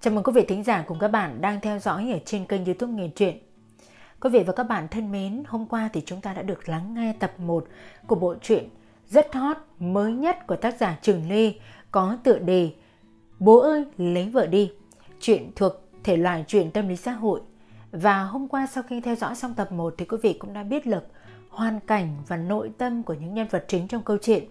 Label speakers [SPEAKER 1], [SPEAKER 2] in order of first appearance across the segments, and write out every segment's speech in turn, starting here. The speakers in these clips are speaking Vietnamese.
[SPEAKER 1] Chào mừng quý vị thính giả cùng các bạn đang theo dõi ở trên kênh youtube Nghiền Truyện. Quý vị và các bạn thân mến, hôm qua thì chúng ta đã được lắng nghe tập 1 của bộ truyện rất hot mới nhất của tác giả Trường Lê có tựa đề Bố ơi lấy vợ đi. Chuyện thuộc thể loại truyện tâm lý xã hội. Và hôm qua sau khi theo dõi xong tập 1 thì quý vị cũng đã biết được hoàn cảnh và nội tâm của những nhân vật chính trong câu chuyện.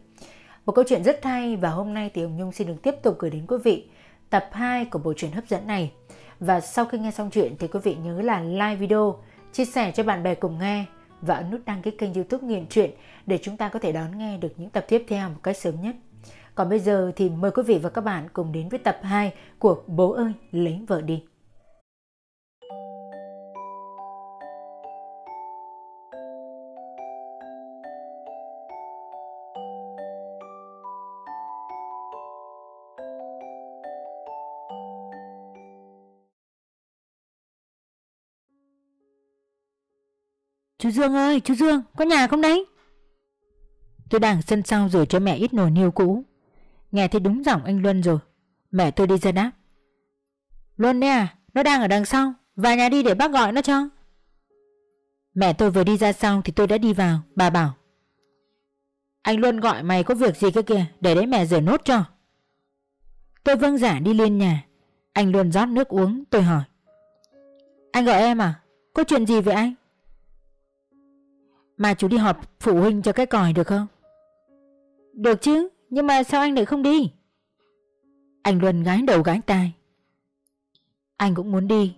[SPEAKER 1] Một câu chuyện rất hay và hôm nay thì ông Nhung xin được tiếp tục gửi đến quý vị tập 2 của bộ truyện hấp dẫn này. Và sau khi nghe xong chuyện thì quý vị nhớ là like video, chia sẻ cho bạn bè cùng nghe và ấn nút đăng ký kênh youtube Nghiện Truyện để chúng ta có thể đón nghe được những tập tiếp theo một cách sớm nhất. Còn bây giờ thì mời quý vị và các bạn cùng đến với tập 2 của Bố ơi lấy vợ đi.
[SPEAKER 2] Chú Dương ơi, chú Dương, có nhà không đấy? Tôi đang sân sau rồi cho mẹ ít nồi niêu cũ. Nghe thấy đúng giọng anh Luân rồi. Mẹ tôi đi ra đáp. Luân đấy à, nó đang ở đằng sau. Vào nhà đi để bác gọi nó cho. Mẹ tôi vừa đi ra sau thì tôi đã đi vào. Bà bảo. Anh Luân gọi mày có việc gì cơ kìa, để đấy mẹ rửa nốt cho. Tôi vâng giả đi lên nhà. Anh Luân rót nước uống, tôi hỏi. Anh gọi em à? Có chuyện gì vậy anh? Mà chú đi họp phụ huynh cho cái còi được không? Được chứ, nhưng mà sao anh lại không đi? Anh Luân gái đầu gái tai. Anh cũng muốn đi,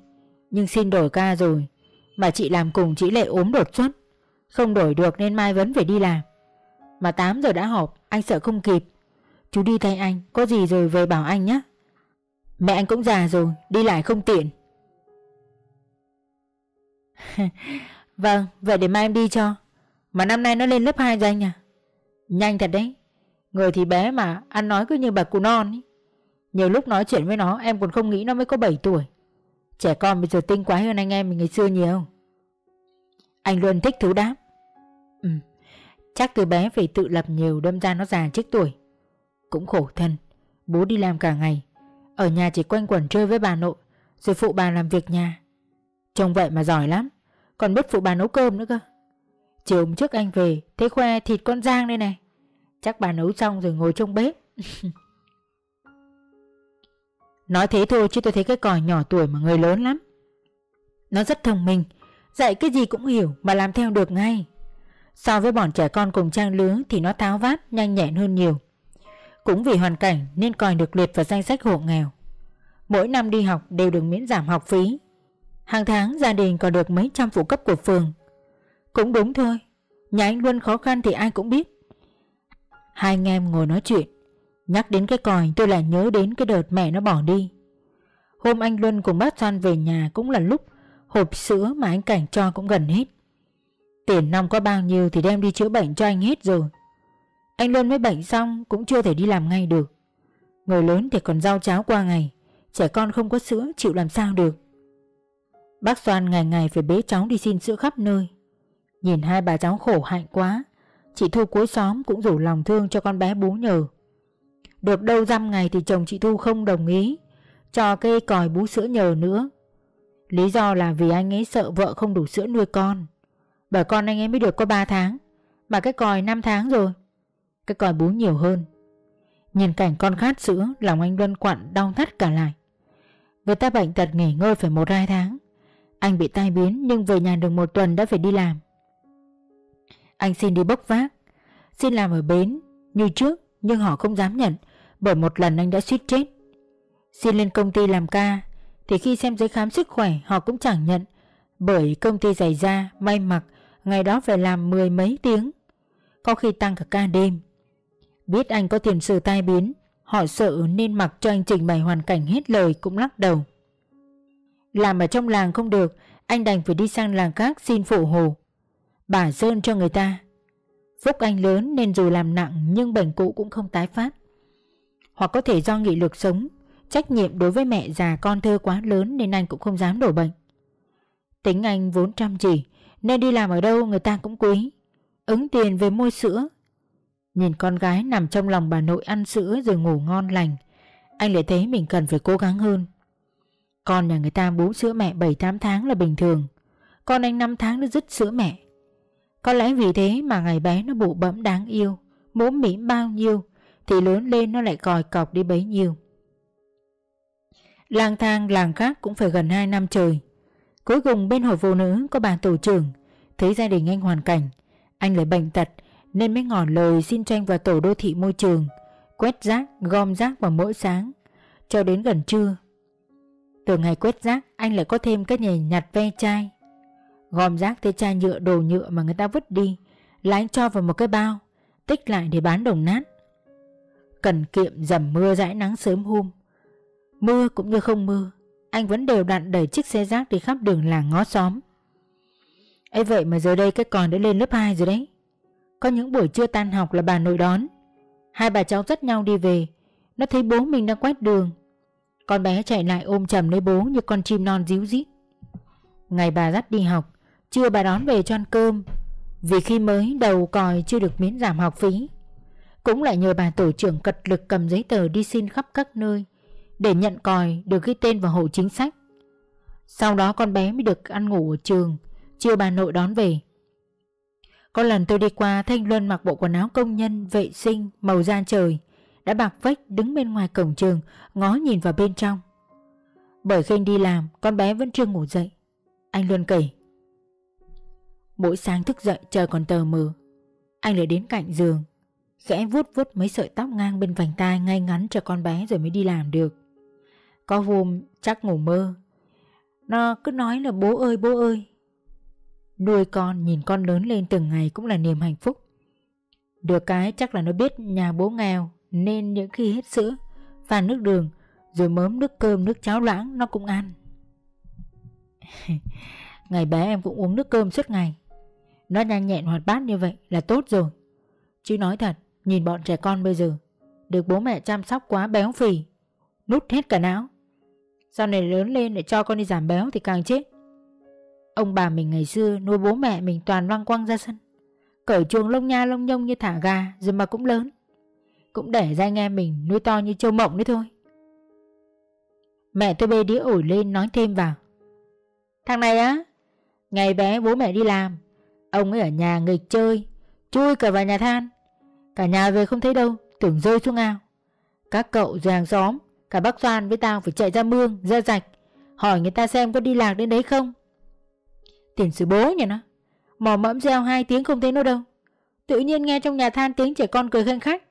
[SPEAKER 2] nhưng xin đổi ca rồi. Mà chị làm cùng chị lại ốm đột xuất. Không đổi được nên mai vẫn phải đi làm. Mà 8 giờ đã họp, anh sợ không kịp. Chú đi thay anh, có gì rồi về bảo anh nhé. Mẹ anh cũng già rồi, đi lại không tiện. vâng, vậy để mai em đi cho. Mà năm nay nó lên lớp 2 rồi anh à? Nhanh thật đấy. Người thì bé mà, ăn nói cứ như bà cụ non ý. Nhiều lúc nói chuyện với nó, Em còn không nghĩ nó mới có 7 tuổi. Trẻ con bây giờ tinh quái hơn anh em mình ngày xưa nhiều. Anh luôn thích thứ đáp. Ừ Chắc từ bé phải tự lập nhiều đâm ra nó già trước tuổi. Cũng khổ thân, Bố đi làm cả ngày. Ở nhà chỉ quanh quẩn chơi với bà nội, Rồi phụ bà làm việc nhà. Trông vậy mà giỏi lắm. Còn biết phụ bà nấu cơm nữa cơ. Chiều hôm trước anh về Thấy khoe thịt con Giang đây này. Chắc bà nấu xong rồi ngồi trong bếp. Nói thế thôi chứ tôi thấy cái còi nhỏ tuổi mà người lớn lắm. Nó rất thông minh, Dạy cái gì cũng hiểu mà làm theo được ngay. So với bọn trẻ con cùng trang lứa Thì nó tháo vát, nhanh nhẹn hơn nhiều. Cũng vì hoàn cảnh nên còi được liệt vào danh sách hộ nghèo. Mỗi năm đi học đều được miễn giảm học phí. Hàng tháng gia đình còn được mấy trăm phụ cấp của phường cũng đúng thôi. Nhà anh Luân khó khăn thì ai cũng biết. Hai anh em ngồi nói chuyện. Nhắc đến cái còi, tôi lại nhớ đến cái đợt mẹ nó bỏ đi. Hôm anh Luân cùng bác Doan về nhà cũng là lúc Hộp sữa mà anh Cảnh cho cũng gần hết. Tiền nong có bao nhiêu thì đem đi chữa bệnh cho anh hết rồi. Anh Luân mới bệnh xong cũng chưa thể đi làm ngay được. Người lớn thì còn rau cháo qua ngày. Trẻ con không có sữa, chịu làm sao được? Bác Doan ngày ngày phải bế cháu đi xin sữa khắp nơi. Nhìn hai bà cháu khổ hạnh quá. Chị Thu cuối xóm cũng rủ lòng thương cho con bé bú nhờ. Được đâu dăm ngày thì chồng chị Thu không đồng ý, Cho cây còi bú sữa nhờ nữa. Lý do là vì anh ấy sợ vợ không đủ sữa nuôi con. Bởi con anh ấy mới được có 3 tháng, Mà cái còi 5 tháng rồi. Cái còi bú nhiều hơn. Nhìn cảnh con khát sữa, Lòng anh Luân quặn, đau thắt cả lại. Người ta bệnh tật nghỉ ngơi phải một hai tháng. Anh bị tai biến nhưng về nhà được một tuần đã phải đi làm anh xin đi bốc vác. Xin làm ở bến, như trước, Nhưng họ không dám nhận, Bởi một lần anh đã suýt chết. Xin lên công ty làm ca, Thì khi xem giấy khám sức khỏe, họ cũng chẳng nhận, Bởi công ty giày da, May mặc, Ngày đó phải làm mười mấy tiếng. Có khi tăng cả ca đêm. Biết anh có tiền sử tai biến, Họ sợ nên mặc cho anh trình bày hoàn cảnh hết lời cũng lắc đầu. Làm ở trong làng không được, Anh đành phải đi sang làng khác xin phụ hồ. Bà sơn cho người ta. Phúc anh lớn nên dù làm nặng Nhưng bệnh cũ cũng không tái phát. Hoặc có thể do nghị lực sống, Trách nhiệm đối với mẹ già con thơ quá lớn Nên anh cũng không dám đổ bệnh. Tính anh vốn chăm chỉ, Nên đi làm ở đâu người ta cũng quý. Ứng tiền về mua sữa. Nhìn con gái nằm trong lòng bà nội ăn sữa Rồi ngủ ngon lành, Anh lại thấy mình cần phải cố gắng hơn. Con nhà người ta bú sữa mẹ 7-8 tháng là bình thường. Con anh 5 tháng nó dứt sữa mẹ. Có lẽ vì thế mà ngày bé nó bụ bẫm đáng yêu muốn mỉm bao nhiêu Thì lớn lên nó lại còi cọc đi bấy nhiêu. Lang thang làng khác cũng phải gần 2 năm trời. Cuối cùng bên hội phụ nữ có bà tổ trưởng Thấy gia đình anh hoàn cảnh Anh lại bệnh tật Nên mới ngỏ lời xin tranh vào tổ đô thị môi trường Quét rác, gom rác vào mỗi sáng Cho đến gần trưa. Từ ngày quét rác Anh lại có thêm cái nghề nhặt ve chai Gom rác thế chai nhựa, đồ nhựa mà người ta vứt đi Là anh cho vào một cái bao, Tích lại để bán đồng nát. Cần kiệm dầm mưa dãi nắng sớm hôm. Mưa cũng như không mưa, Anh vẫn đều đặn đẩy chiếc xe rác đi khắp đường làng ngó xóm. Ấy vậy mà giờ đây cái con đã lên lớp 2 rồi đấy. Có những buổi trưa tan học là bà nội đón. Hai bà cháu dắt nhau đi về, Nó thấy bố mình đang quét đường. Con bé chạy lại ôm chầm lấy bố như con chim non díu dít. Ngày bà dắt đi học Trưa bà đón về cho ăn cơm. Vì khi mới đầu còi chưa được miễn giảm học phí. Cũng lại nhờ bà tổ trưởng cật lực cầm giấy tờ đi xin khắp các nơi Để nhận còi được ghi tên vào hộ chính sách. Sau đó con bé mới được ăn ngủ ở trường. Chưa bà nội đón về. Có lần tôi đi qua Thanh Luân mặc bộ quần áo công nhân, Vệ sinh, màu da trời. Đã bạc vách đứng bên ngoài cổng trường, Ngó nhìn vào bên trong. Bởi khi đi làm, con bé vẫn chưa ngủ dậy. Anh Luân kể Mỗi sáng thức dậy, trời còn tờ mờ. Anh lại đến cạnh giường. Khẽ vuốt vuốt mấy sợi tóc ngang bên vành tai ngay ngắn cho con bé rồi mới đi làm được. Có hôm chắc ngủ mơ. Nó cứ nói là, bố ơi bố ơi. Nuôi con, nhìn con lớn lên từng ngày cũng là niềm hạnh phúc. Được cái chắc là nó biết nhà bố nghèo, Nên những khi hết sữa, Pha nước đường, Rồi mớm nước cơm, nước cháo loãng, nó cũng ăn. Ngày bé em cũng uống nước cơm suốt ngày. Nó nhanh nhẹn hoạt bát như vậy là tốt rồi. Chứ nói thật, Nhìn bọn trẻ con bây giờ, Được bố mẹ chăm sóc quá béo phì, Nút hết cả não. Sau này lớn lên để cho con đi giảm béo thì càng chết. Ông bà mình ngày xưa nuôi bố mẹ mình toàn loang quăng ra sân. Cởi chuồng lông nha lông nhông như thả gà Rồi mà cũng lớn. Cũng để ra anh em mình nuôi to như châu mộng đấy thôi. Mẹ tôi bê đĩa ổi lên nói thêm vào. Thằng này á, Ngày bé bố mẹ đi làm Ông ấy ở nhà nghịch chơi, Chui cả vào nhà than. Cả nhà về không thấy đâu, Tưởng rơi xuống ao. Các cậu rồi hàng xóm, Cả bác Doan với tao phải chạy ra mương, ra rạch, Hỏi người ta xem có đi lạc đến đấy không. Tiền sử bố nhỉ nó, Mò mẫm reo hai tiếng không thấy nó đâu. Tự nhiên nghe trong nhà than tiếng trẻ con cười khanh khách.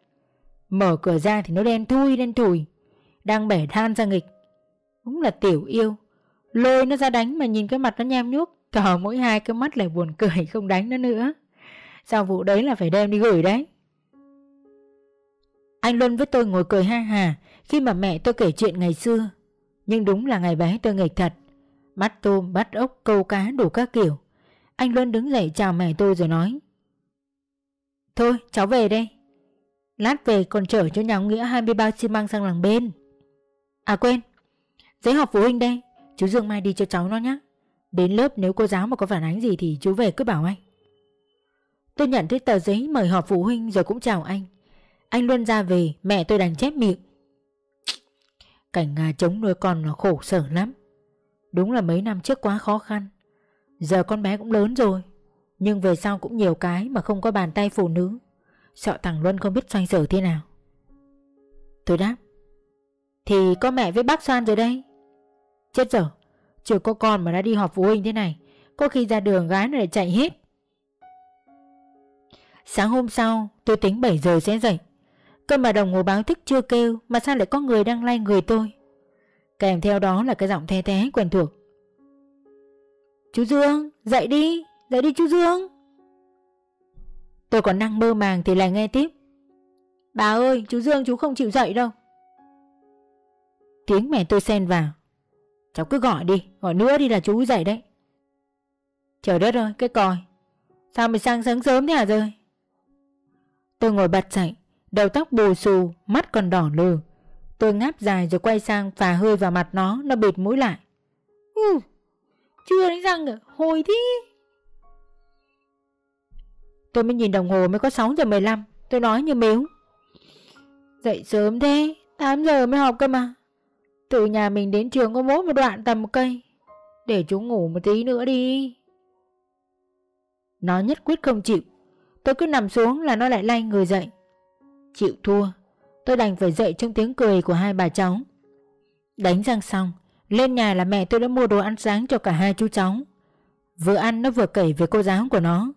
[SPEAKER 2] Mở cửa ra thì nó đen thui, đen thùi Đang bẻ than ra nghịch. Đúng là tiểu yêu, Lôi nó ra đánh mà nhìn cái mặt nó nham nhuốc. Cờ mỗi hai cái mắt lại buồn cười không đánh nó nữa. Sau vụ đấy là phải đem đi gửi đấy. Anh Luân với tôi ngồi cười ha hà Khi mà mẹ tôi kể chuyện ngày xưa. Nhưng đúng là ngày bé tôi nghịch thật. Bắt tôm, bắt ốc, câu cá đủ các kiểu. Anh Luân đứng dậy chào mẹ tôi rồi nói. Thôi cháu về đây. Lát về còn chở cho nhà ông Nghĩa 20 bao xi măng sang làng bên. À quên Giấy họp phụ huynh đây. Chú Dương mai đi cho cháu nó nhé Đến lớp nếu cô giáo mà có phản ánh gì thì chú về cứ bảo anh. Tôi nhận thấy tờ giấy mời họp phụ huynh rồi cũng chào anh. Anh luôn ra về, mẹ tôi đành chép miệng. Cảnh ngà chống nuôi con là khổ sở lắm. Đúng là mấy năm trước quá khó khăn. Giờ con bé cũng lớn rồi, Nhưng về sau cũng nhiều cái mà không có bàn tay phụ nữ. Sợ thằng Luân không biết xoay sở thế nào. Tôi đáp, Thì có mẹ với bác Soan rồi đây. Chết rồi. Chưa có con mà đã đi họp phụ huynh thế này, Có khi ra đường gái nó lại chạy hết. Sáng hôm sau, tôi tính 7 giờ sẽ dậy. Cơ mà đồng hồ báo thức chưa kêu, Mà sao lại có người đang lay người tôi? Kèm theo đó là cái giọng the thế quen thuộc. Chú Dương, Dậy đi Dậy đi chú Dương. Tôi còn đang mơ màng thì lại nghe tiếp. Bà ơi, chú Dương chú không chịu dậy đâu. Tiếng mẹ tôi xen vào. Cháu cứ gọi đi Gọi nữa đi là chú dậy đấy. Trời đất ơi cái còi. Sao mày sang sáng sớm thế hả rơi? Tôi ngồi bật dậy Đầu tóc bù xù Mắt còn đỏ lừ. Tôi ngáp dài rồi quay sang phà hơi vào mặt nó Nó bịt mũi lại. Ừ, Chưa đánh răng rồi Hồi thế. Tôi mới nhìn đồng hồ mới có 6 giờ 15 Tôi nói như mếu. Dậy sớm thế 8 giờ mới học cơ mà. Từ nhà mình đến trường có mỗi một đoạn tầm một cây. Để chú ngủ một tí nữa đi. Nó nhất quyết không chịu. Tôi cứ nằm xuống là nó lại lay người dậy. Chịu thua. Tôi đành phải dậy trong tiếng cười của hai bà cháu. Đánh răng xong, Lên nhà là mẹ tôi đã mua đồ ăn sáng cho cả hai chú cháu. Vừa ăn nó vừa kể về cô giáo của nó.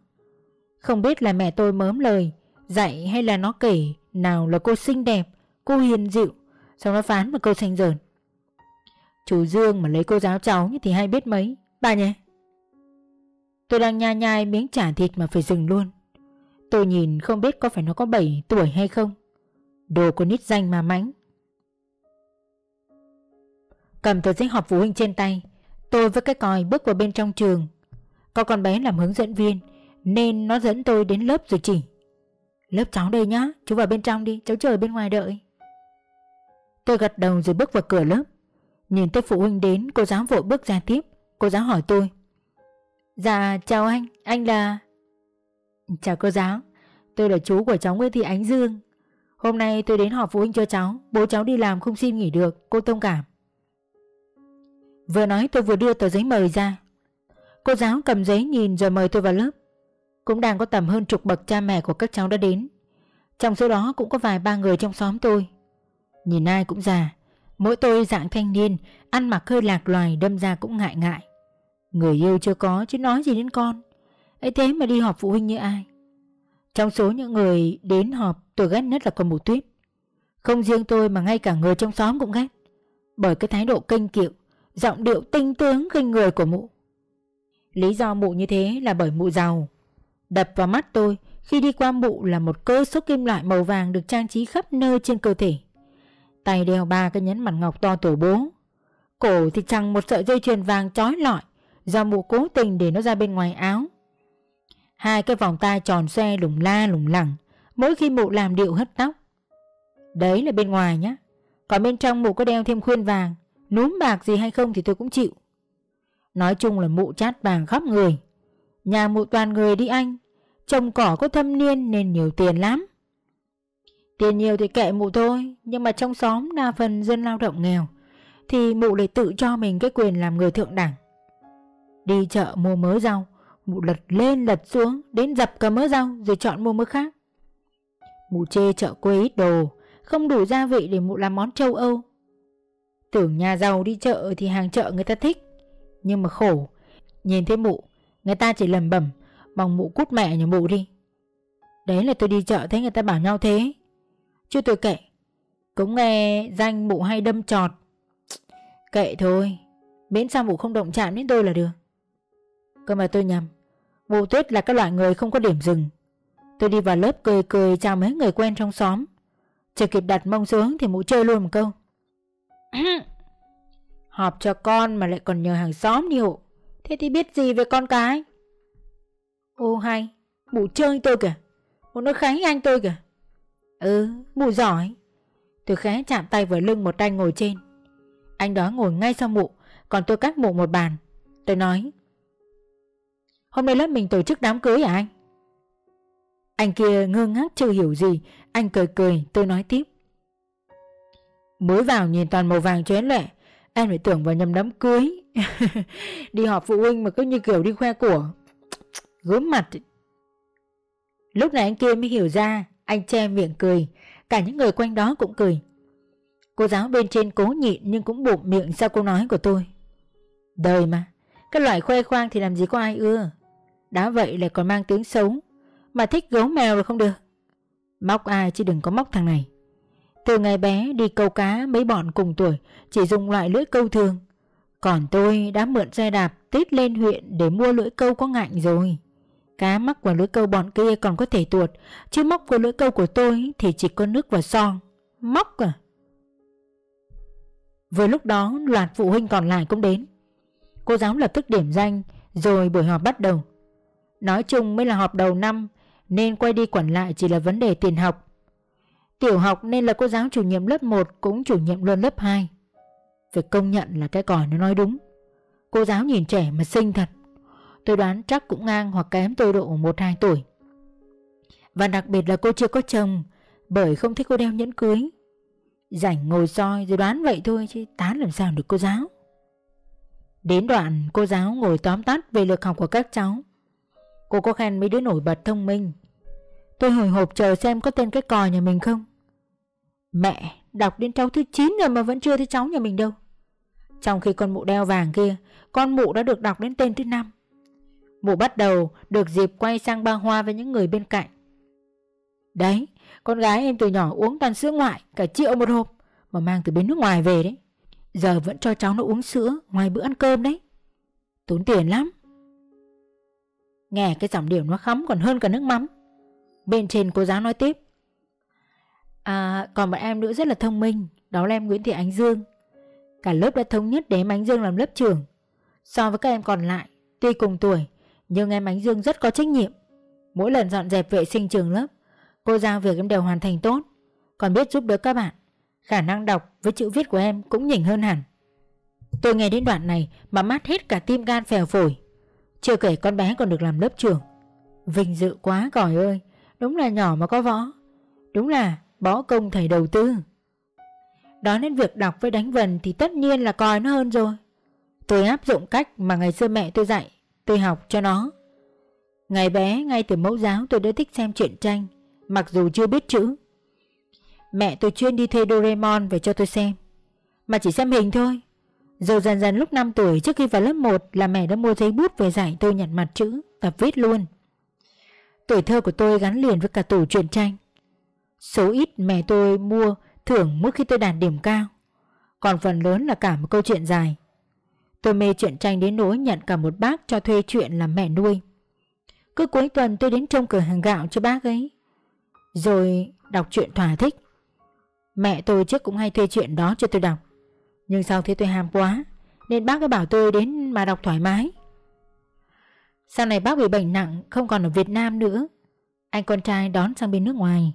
[SPEAKER 2] Không biết là mẹ tôi mớm lời, Dạy hay là nó kể Nào là cô xinh đẹp, Cô hiền dịu, Xong nó phán một câu xanh dờn. Chú Dương mà lấy cô giáo cháu thì hay biết mấy. Bà nhé. Tôi đang nhai nhai miếng chả thịt mà phải dừng luôn. Tôi nhìn không biết có phải nó có 7 tuổi hay không. Đồ con nít danh mà mánh Cầm tờ giấy họp phụ huynh trên tay, Tôi với cái còi bước vào bên trong trường. Có con bé làm hướng dẫn viên, Nên nó dẫn tôi đến lớp rồi chỉ. Lớp cháu đây nhá, Chú vào bên trong đi, Cháu chờ bên ngoài đợi. Tôi gật đầu rồi bước vào cửa lớp. Nhìn thấy phụ huynh đến, cô giáo vội bước ra tiếp. Cô giáo hỏi tôi. Dạ chào anh Anh là Chào cô giáo, Tôi là chú của cháu Nguyễn Thị Ánh Dương. Hôm nay tôi đến họp phụ huynh cho cháu, Bố cháu đi làm không xin nghỉ được, Cô thông cảm. Vừa nói tôi vừa đưa tờ giấy mời ra. Cô giáo cầm giấy nhìn rồi mời tôi vào lớp. Cũng đang có tầm hơn chục bậc cha mẹ của các cháu đã đến. Trong số đó cũng có vài ba người trong xóm tôi. Nhìn ai cũng già. Mỗi tôi dạng thanh niên, Ăn mặc hơi lạc loài đâm ra cũng ngại ngại. Người yêu chưa có chứ nói gì đến con. Ấy thế mà đi họp phụ huynh như ai? Trong số những người đến họp, tôi ghét nhất là con mụ tuyết. Không riêng tôi mà ngay cả người trong xóm cũng ghét. Bởi cái thái độ kênh kiệu, Giọng điệu tinh tướng khinh người của mụ. Lý do mụ như thế là bởi mụ giàu. Đập vào mắt tôi Khi đi qua mụ là một cơ số kim loại màu vàng Được trang trí khắp nơi trên cơ thể. Tay đeo ba cái nhẫn mặt ngọc to tổ bố. Cổ thì chẳng một sợi dây chuyền vàng trói lọi, Do mụ cố tình để nó ra bên ngoài áo. Hai cái vòng tay tròn xe lủng la lủng lẳng, Mỗi khi mụ làm điệu hất tóc. Đấy là bên ngoài nhá, Còn bên trong mụ có đeo thêm khuyên vàng, Núm bạc gì hay không thì tôi cũng chịu. Nói chung là mụ chát vàng khắp người. Nhà mụ toàn người đi anh Trồng cỏ có thâm niên nên nhiều tiền lắm. Tiền nhiều thì kệ mụ thôi, Nhưng mà trong xóm đa phần dân lao động nghèo, Thì mụ lại tự cho mình cái quyền làm người thượng đẳng. Đi chợ mua mớ rau, Mụ lật lên lật xuống, Đến dập cả mớ rau rồi chọn mua mớ khác. Mụ chê chợ quê ít đồ, Không đủ gia vị để mụ làm món châu Âu. Tưởng nhà giàu đi chợ thì hàng chợ người ta thích, Nhưng mà khổ. Nhìn thấy mụ, Người ta chỉ lầm bẩm, Mong mụ cút mẹ nhà mụ đi. Đấy là tôi đi chợ thấy người ta bảo nhau thế. Chứ tôi kệ. Cũng nghe danh mụ hay đâm trọt. Kệ thôi. Miễn sao mụ không động chạm đến tôi là được. Cơ mà tôi nhầm. Mụ tuyết là cái loại người không có điểm dừng. Tôi đi vào lớp cười cười chào mấy người quen trong xóm. Chưa kịp đặt mông xuống thì mụ chơi luôn một câu. Họp cho con mà lại còn nhờ hàng xóm đi hộ. Thế thì biết gì về con cái? Ô hay, Mụ chơi tôi kìa. Mụ nói khánh anh tôi kìa. Ừ mụ giỏi. Tôi khẽ chạm tay vào lưng một anh ngồi trên. Anh đó ngồi ngay sau mụ, Còn tôi cách mụ một bàn. Tôi nói, Hôm nay lớp mình tổ chức đám cưới à anh? Anh kia ngơ ngác chưa hiểu gì, Anh cười cười, tôi nói tiếp. Mới vào nhìn toàn màu vàng chén lệ Em phải tưởng vào nhầm đám cưới. Đi họp phụ huynh mà cứ như kiểu đi khoe của. Gớm mặt. Lúc này anh kia mới hiểu ra anh che miệng cười. Cả những người quanh đó cũng cười. Cô giáo bên trên cố nhịn nhưng cũng bụng miệng sau câu nói của tôi. Đời mà, Cái loại khoe khoang thì làm gì có ai ưa. Đã vậy lại còn mang tiếng xấu. Mà thích gấu mèo là không được. Móc ai chứ đừng có móc thằng này. Từ ngày bé đi câu cá mấy bọn cùng tuổi, chỉ dùng loại lưỡi câu thường. Còn tôi đã mượn xe đạp tít lên huyện để mua lưỡi câu có ngạnh rồi. Cá mắc vào lưỡi câu bọn kia còn có thể tuột, chứ móc vào lưỡi câu của tôi thì chỉ có nước và son. Móc à? Vừa lúc đó loạt phụ huynh còn lại cũng đến. Cô giáo lập tức điểm danh rồi buổi họp bắt đầu. Nói chung mới là họp đầu năm nên quay đi quản lại chỉ là vấn đề tiền học Tiểu học nên là cô giáo chủ nhiệm lớp 1 cũng chủ nhiệm luôn lớp 2. Phải công nhận là cái còi nó nói đúng. Cô giáo nhìn trẻ mà xinh thật. Tôi đoán chắc cũng ngang hoặc kém tôi độ 1-2 tuổi. Và đặc biệt là cô chưa có chồng, bởi không thích cô đeo nhẫn cưới. Rảnh ngồi soi rồi đoán vậy thôi chứ tán làm sao được cô giáo. Đến đoạn cô giáo ngồi tóm tắt về lực học của các cháu. Cô có khen mấy đứa nổi bật thông minh. Tôi hồi hộp chờ xem có tên cái cò nhà mình không. Mẹ, đọc đến cháu thứ 9 rồi mà vẫn chưa thấy cháu nhà mình đâu. Trong khi con mụ đeo vàng kia, Con mụ đã được đọc đến tên thứ 5 Mụ bắt đầu được dịp quay sang ba hoa với những người bên cạnh. Đấy, Con gái em từ nhỏ uống toàn sữa ngoại, Cả triệu một hộp, Mà mang từ bên nước ngoài về đấy. Giờ vẫn cho cháu nó uống sữa Ngoài bữa ăn cơm đấy. Tốn tiền lắm. Nghe cái giọng điệu nó khắm còn hơn cả nước mắm. Bên trên cô giáo nói tiếp. À còn một em nữa rất là thông minh, Đó là em Nguyễn Thị Ánh Dương. Cả lớp đã thống nhất để em Ánh Dương làm lớp trưởng. So với các em còn lại, Tuy cùng tuổi nhưng em Ánh Dương rất có trách nhiệm. Mỗi lần dọn dẹp vệ sinh trường lớp, Cô giao việc em đều hoàn thành tốt. Còn biết giúp đỡ các bạn, Khả năng đọc với chữ viết của em cũng nhỉnh hơn hẳn. Tôi nghe đến đoạn này Mà mát hết cả tim gan phèo phổi. Chưa kể con bé còn được làm lớp trưởng. Vinh dự quá còi ơi, Đúng là nhỏ mà có võ. Đúng là bó công thầy đầu tư. Đó đến việc đọc với đánh vần Thì tất nhiên là coi nó hơn rồi. Tôi áp dụng cách mà ngày xưa mẹ tôi dạy. Tôi học cho nó. Ngày bé, ngay từ mẫu giáo tôi đã thích xem truyện tranh, Mặc dù chưa biết chữ. Mẹ tôi chuyên đi thuê Doraemon về cho tôi xem, Mà chỉ xem hình thôi. Rồi dần dần lúc 5 tuổi trước khi vào lớp 1 Là mẹ đã mua giấy bút về dạy tôi nhận mặt chữ Tập viết luôn. Tuổi thơ của tôi gắn liền với cả tủ truyện tranh. Số ít mẹ tôi mua thưởng mỗi khi tôi đạt điểm cao. Còn phần lớn là cả một câu chuyện dài. Tôi mê truyện tranh đến nỗi nhận cả một bác cho thuê chuyện làm mẹ nuôi. Cứ cuối tuần tôi đến trông cửa hàng gạo cho bác ấy. Rồi đọc truyện thỏa thích. Mẹ tôi trước cũng hay thuê chuyện đó cho tôi đọc. Nhưng sau thế tôi ham quá, Nên bác cứ bảo tôi đến mà đọc thoải mái. Sau này bác bị bệnh nặng, Không còn ở Việt Nam nữa. Anh con trai đón sang bên nước ngoài.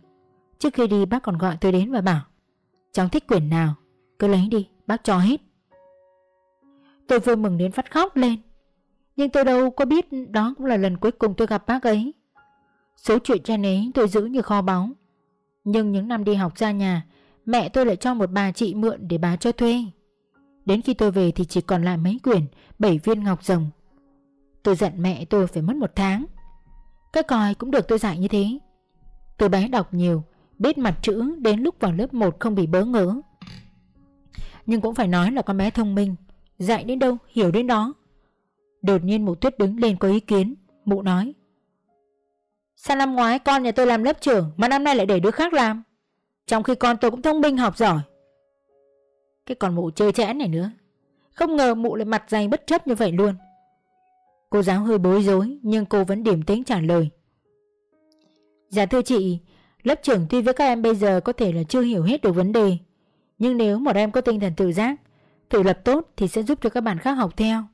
[SPEAKER 2] Trước khi đi, bác còn gọi tôi đến và bảo, Cháu thích quyển nào? Cứ lấy đi, bác cho hết. Tôi vui mừng đến phát khóc lên. Nhưng tôi đâu có biết Đó cũng là lần cuối cùng tôi gặp bác ấy. Số chuyện trên ấy tôi giữ như kho báu. Nhưng những năm đi học ra nhà, Mẹ tôi lại cho một bà chị mượn để bà cho thuê. Đến khi tôi về thì chỉ còn lại mấy quyển, Bảy viên ngọc rồng. Tôi giận mẹ tôi phải mất một tháng. Cái còi cũng được tôi dạy như thế. Tôi bé đọc nhiều, Biết mặt chữ đến lúc vào lớp 1 không bị bớ ngỡ. Nhưng cũng phải nói là con bé thông minh Dạy đến đâu, hiểu đến đó. Đột nhiên mụ tuyết đứng lên có ý kiến, Mụ nói. Sao năm ngoái con nhà tôi làm lớp trưởng Mà năm nay lại để đứa khác làm? Trong khi con tôi cũng thông minh học giỏi. Cái con mụ chơi chẽn này nữa. Không ngờ mụ lại mặt dày bất chấp như vậy luôn. Cô giáo hơi bối rối, Nhưng cô vẫn điểm tính trả lời. Dạ thưa chị, Lớp trưởng tuy với các em bây giờ có thể là chưa hiểu hết được vấn đề, Nhưng nếu một em có tinh thần tự giác Tự lập tốt thì sẽ giúp cho các bạn khác học theo.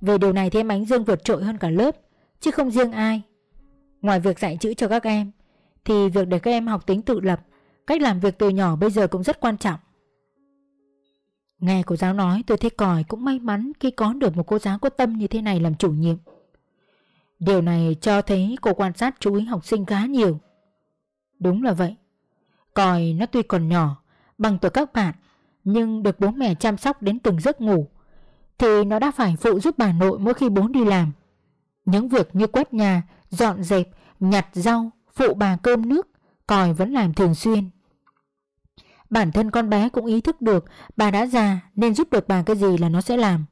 [SPEAKER 2] Về điều này thì em Ánh Dương vượt trội hơn cả lớp, Chứ không riêng ai. Ngoài việc dạy chữ cho các em, Thì việc để các em học tính tự lập, Cách làm việc từ nhỏ bây giờ cũng rất quan trọng. Nghe cô giáo nói, tôi thấy còi cũng may mắn Khi có được một cô giáo có tâm như thế này làm chủ nhiệm. Điều này cho thấy cô quan sát chú ý học sinh khá nhiều. Đúng là vậy. Còi nó tuy còn nhỏ, Bằng tuổi các bạn nhưng được bố mẹ chăm sóc đến từng giấc ngủ, Thì nó đã phải phụ giúp bà nội mỗi khi bố đi làm. Những việc như quét nhà, Dọn dẹp, Nhặt rau, Phụ bà cơm nước, Còi vẫn làm thường xuyên. Bản thân con bé cũng ý thức được Bà đã già nên giúp được bà cái gì là nó sẽ làm.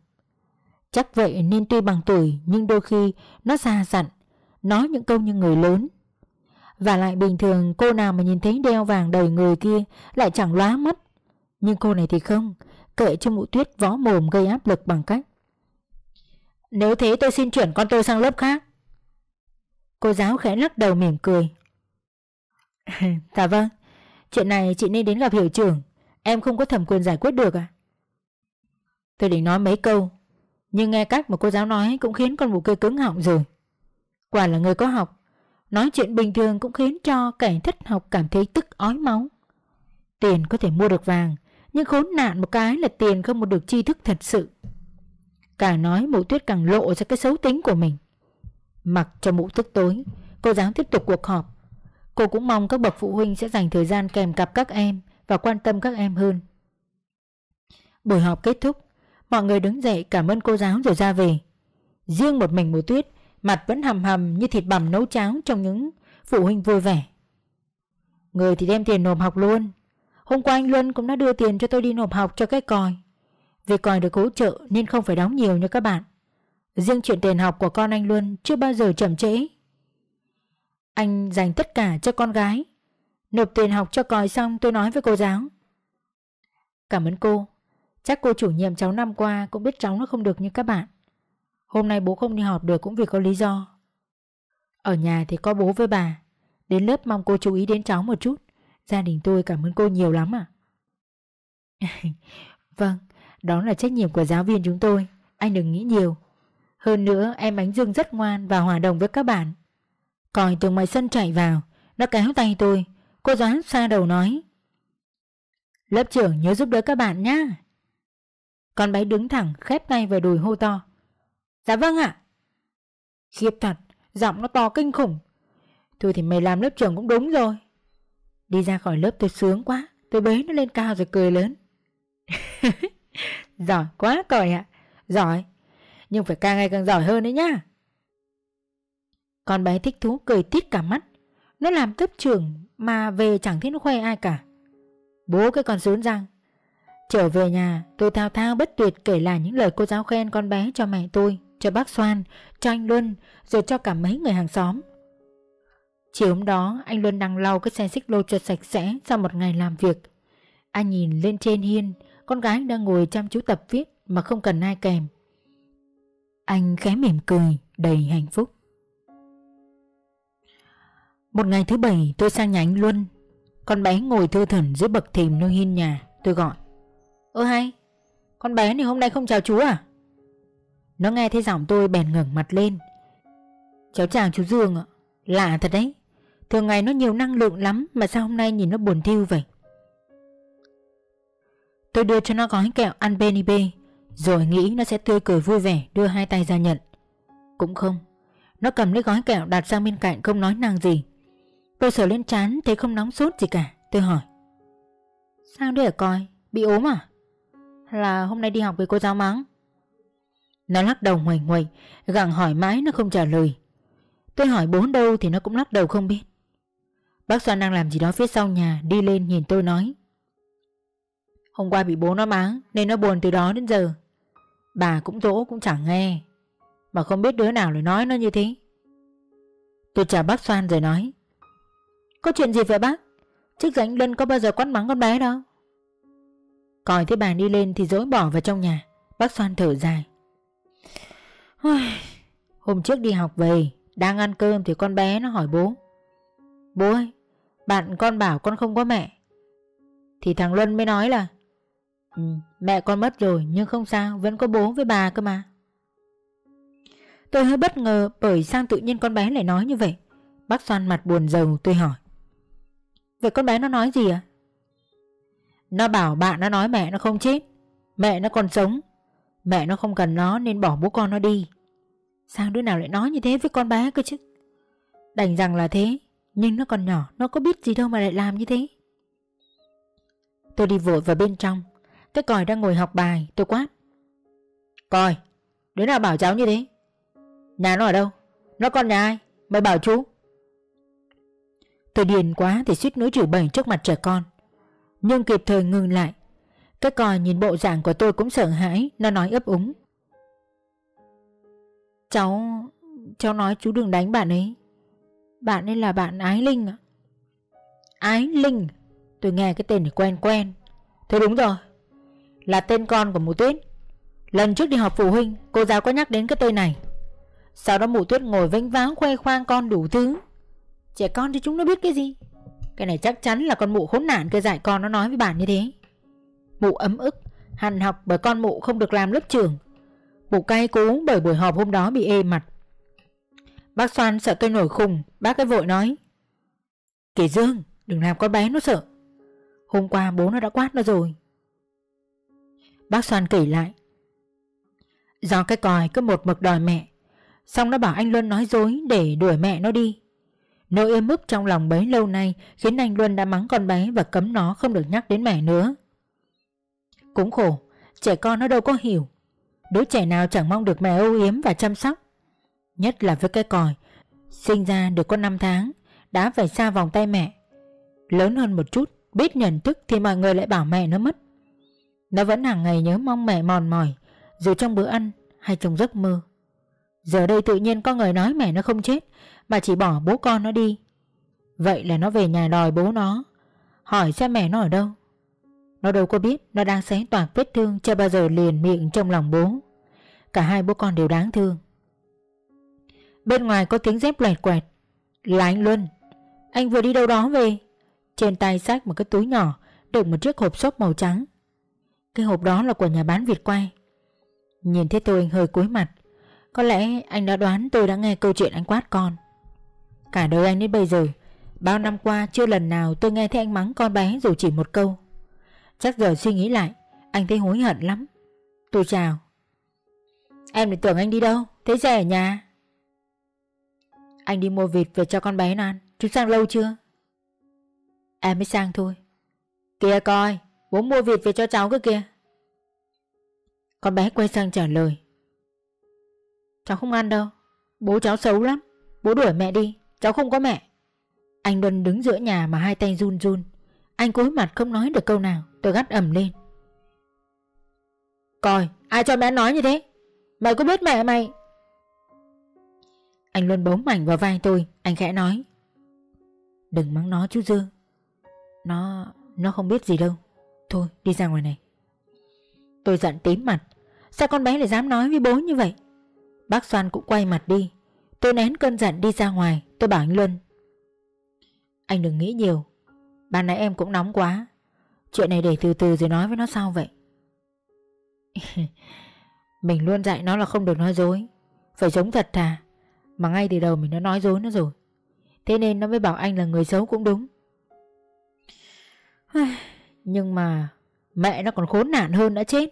[SPEAKER 2] Chắc vậy nên tuy bằng tuổi, Nhưng đôi khi nó già dặn, Nói những câu như người lớn. Và lại bình thường cô nào mà nhìn thấy đeo vàng đầy người kia lại chẳng lóa mất. Nhưng cô này thì không, kệ cho mụ tuyết võ mồm gây áp lực bằng cách. Nếu thế tôi xin chuyển con tôi sang lớp khác. Cô giáo khẽ lắc đầu mỉm cười. dạ vâng, chuyện này chị nên đến gặp hiệu trưởng, em không có thẩm quyền giải quyết được à? Tôi định nói mấy câu, nhưng nghe cách mà cô giáo nói cũng khiến con mụ kia cứng họng rồi. Quả là người có học, Nói chuyện bình thường cũng khiến cho kẻ thất học cảm thấy tức ói máu. Tiền có thể mua được vàng, nhưng khốn nạn một cái là tiền không một được tri thức thật sự. Cả nói mụ tuyết càng lộ ra cái xấu tính của mình. Mặc cho mụ tức tối, cô giáo tiếp tục cuộc họp. Cô cũng mong các bậc phụ huynh sẽ dành thời gian kèm cặp các em và quan tâm các em hơn. Buổi họp kết thúc, mọi người đứng dậy cảm ơn cô giáo rồi ra về. Riêng một mình mụ tuyết, mặt vẫn hầm hầm như thịt bằm nấu cháo trong những phụ huynh vui vẻ. Người thì đem tiền nộp học luôn. Hôm qua anh Luân cũng đã đưa tiền cho tôi đi nộp học cho cái còi. Vì còi được hỗ trợ nên không phải đóng nhiều như các bạn. Riêng chuyện tiền học của con anh Luân chưa bao giờ chậm trễ. Anh dành tất cả cho con gái. Nộp tiền học cho còi xong tôi nói với cô giáo. Cảm ơn cô. Chắc cô chủ nhiệm cháu năm qua cũng biết cháu nó không được như các bạn. Hôm nay bố không đi họp được cũng vì có lý do. Ở nhà thì có bố với bà. Đến lớp mong cô chú ý đến cháu một chút. Gia đình tôi cảm ơn cô nhiều lắm ạ. vâng, đó là trách nhiệm của giáo viên chúng tôi. Anh đừng nghĩ nhiều. Hơn nữa em Ánh Dương rất ngoan và hòa đồng với các bạn. Còi từ ngoài sân chạy vào, nó kéo tay tôi. Cô giáo xa đầu nói. Lớp trưởng nhớ giúp đỡ các bạn nhé Con bé đứng thẳng khép tay vào đùi hô to. Dạ vâng ạ. Khiếp thật, giọng nó to kinh khủng. Thôi thì mày làm lớp trưởng cũng đúng rồi. Đi ra khỏi lớp tôi sướng quá, tôi bế nó lên cao rồi cười lớn. giỏi quá còi ạ, giỏi, nhưng phải càng ngày càng giỏi hơn đấy nhá. Con bé thích thú cười tít cả mắt, nó làm lớp trưởng mà về chẳng thấy nó khoe ai cả. Bố cái con sướng răng. Trở về nhà, tôi thao thao bất tuyệt kể lại những lời cô giáo khen con bé cho mẹ tôi, cho bác Soan, cho anh Luân, rồi cho cả mấy người hàng xóm. Chiều hôm đó anh Luân đang lau cái xe xích lô cho sạch sẽ sau một ngày làm việc. Anh nhìn lên trên hiên, con gái đang ngồi chăm chú tập viết mà không cần ai kèm. Anh khẽ mỉm cười, đầy hạnh phúc. Một ngày thứ bảy tôi sang nhà anh Luân. Con bé ngồi thư thẩn dưới bậc thềm nơi hiên nhà. Tôi gọi. Ơ hay, con bé này hôm nay không chào chú à? Nó nghe thấy giọng tôi bèn ngẩng mặt lên. Cháu chào chú Dương ạ. Lạ thật đấy. Thường ngày nó nhiều năng lượng lắm mà sao hôm nay nhìn nó buồn thiêu vậy? Tôi đưa cho nó gói kẹo ăn Benny B, rồi nghĩ nó sẽ tươi cười vui vẻ, đưa hai tay ra nhận. Cũng không. Nó cầm lấy gói kẹo đặt sang bên cạnh không nói năng gì. Tôi sờ lên chán thấy không nóng sốt gì cả. Tôi hỏi. Sao đấy ở coi? Bị ốm à? Là hôm nay đi học với cô giáo mắng? Nó lắc đầu ngoài ngoài gặng hỏi mãi nó không trả lời. Tôi hỏi bố đâu thì nó cũng lắc đầu không biết. Bác Soan đang làm gì đó phía sau nhà, Đi lên nhìn tôi nói. Hôm qua bị bố nó mắng, Nên nó buồn từ đó đến giờ. Bà cũng dỗ, cũng chẳng nghe. Mà không biết đứa nào lại nói nó như thế. Tôi chào bác Soan rồi nói. Có chuyện gì vậy bác? Trước giờ anh Lân có bao giờ quát mắng con bé đâu? Còi thấy bà đi lên Thì dối bỏ vào trong nhà. Bác Soan thở dài. Hôm trước đi học về, Đang ăn cơm thì con bé nó hỏi bố. Bố ơi bạn con bảo con không có mẹ. Thì thằng Luân mới nói là ừ, Mẹ con mất rồi nhưng không sao Vẫn có bố với bà cơ mà. Tôi hơi bất ngờ Bởi sang tự nhiên con bé lại nói như vậy. Bác xoan mặt buồn rầu tôi hỏi Vậy con bé nó nói gì à Nó bảo bạn nó nói mẹ nó không chết Mẹ nó còn sống. Mẹ nó không cần nó nên bỏ bố con nó đi. Sao đứa nào lại nói như thế với con bé cơ chứ? Đành rằng là thế nhưng nó còn nhỏ, Nó có biết gì đâu mà lại làm như thế. Tôi đi vội vào bên trong. Cái còi đang ngồi học bài, Tôi quát. Còi, Đứa nào bảo cháu như thế? Nhà nó ở đâu? Nó con nhà ai? Mày bảo chú. Tôi điền quá thì suýt nữa chửi bẩy trước mặt trẻ con. Nhưng kịp thời ngừng lại. Cái còi nhìn bộ dạng của tôi cũng sợ hãi, Nó nói ấp úng. Cháu Cháu nói chú đừng đánh bạn ấy bạn ấy là bạn Ái Linh ạ. Ái Linh. Tôi nghe cái tên này quen quen. Thế đúng rồi. Là tên con của mụ tuyết. Lần trước đi họp phụ huynh, Cô giáo có nhắc đến cái tên này. Sau đó mụ tuyết ngồi vênh váo khoe khoang con đủ thứ. Trẻ con thì chúng nó biết cái gì? Cái này chắc chắn là con mụ khốn nạn kia dạy con nó nói với bạn như thế. Mụ ấm ức, Hằn học bởi con mụ không được làm lớp trưởng. Mụ cay cú bởi buổi họp hôm đó bị ê mặt. Bác Soan sợ tôi nổi khùng Bác ấy vội nói Kỳ Dương đừng làm con bé nó sợ Hôm qua bố nó đã quát nó rồi Bác Soan kể lại Do cái còi cứ một mực đòi mẹ Xong nó bảo anh Luân nói dối để đuổi mẹ nó đi Nỗi êm ức trong lòng bấy lâu nay khiến anh Luân đã mắng con bé và cấm nó không được nhắc đến mẹ nữa. Cũng khổ, trẻ con nó đâu có hiểu. Đứa trẻ nào chẳng mong được mẹ âu yếm và chăm sóc. Nhất là với cái còi, sinh ra được có 5 tháng, đã phải xa vòng tay mẹ. Lớn hơn một chút, biết nhận thức thì mọi người lại bảo mẹ nó mất. Nó vẫn hàng ngày nhớ mong mẹ mòn mỏi, dù trong bữa ăn hay trong giấc mơ. Giờ đây tự nhiên có người nói mẹ nó không chết Mà chỉ bỏ bố con nó đi Vậy là nó về nhà đòi bố nó Hỏi xem mẹ nó ở đâu Nó đâu có biết Nó đang xé toạc vết thương Chưa bao giờ liền miệng trong lòng bố Cả hai bố con đều đáng thương Bên ngoài có tiếng dép lẹt quẹt. Là anh Luân. Anh vừa đi đâu đó về? Trên tay sách một cái túi nhỏ, Đựng một chiếc hộp xốp màu trắng. Cái hộp đó là của nhà bán Việt Quay. Nhìn thấy tôi anh hơi cúi mặt. Có lẽ anh đã đoán tôi đã nghe câu chuyện anh quát con. Cả đời anh đến bây giờ, Bao năm qua chưa lần nào tôi nghe thấy anh mắng con bé dù chỉ một câu. Chắc giờ suy nghĩ lại, Anh thấy hối hận lắm. Tôi chào. Em lại tưởng anh đi đâu? Thế xe ở nhà? Anh đi mua vịt về cho con bé nó ăn. Chú sang lâu chưa? Em mới sang thôi. Kìa coi, Bố mua vịt về cho cháu cơ kìa. Con bé quay sang trả lời. Cháu không ăn đâu. Bố cháu xấu lắm. Bố đuổi mẹ đi. Cháu không có mẹ. Anh Luân đứng giữa nhà mà hai tay run run. Anh cúi mặt không nói được câu nào. Tôi gắt ầm lên. Coi, ai cho mẹ nói như thế? Mày có biết mẹ mày anh luôn bấu mảnh vào vai tôi, Anh khẽ nói. Đừng mắng nó chú Dương Nó... nó không biết gì đâu. Thôi, đi ra ngoài này. Tôi giận tím mặt. Sao con bé lại dám nói với bố như vậy? Bác Soan cũng quay mặt đi. Tôi nén cơn giận đi ra ngoài, Tôi bảo anh Luân. Anh đừng nghĩ nhiều. Ban nãy em cũng nóng quá. Chuyện này để từ từ rồi nói với nó sau vậy. Mình luôn dạy nó là không được nói dối. Phải giống thật thà. Mà ngay từ đầu mình đã nói dối nó rồi. Thế nên nó mới bảo anh là người xấu cũng đúng. Nhưng mà Mẹ nó còn khốn nạn hơn đã chết.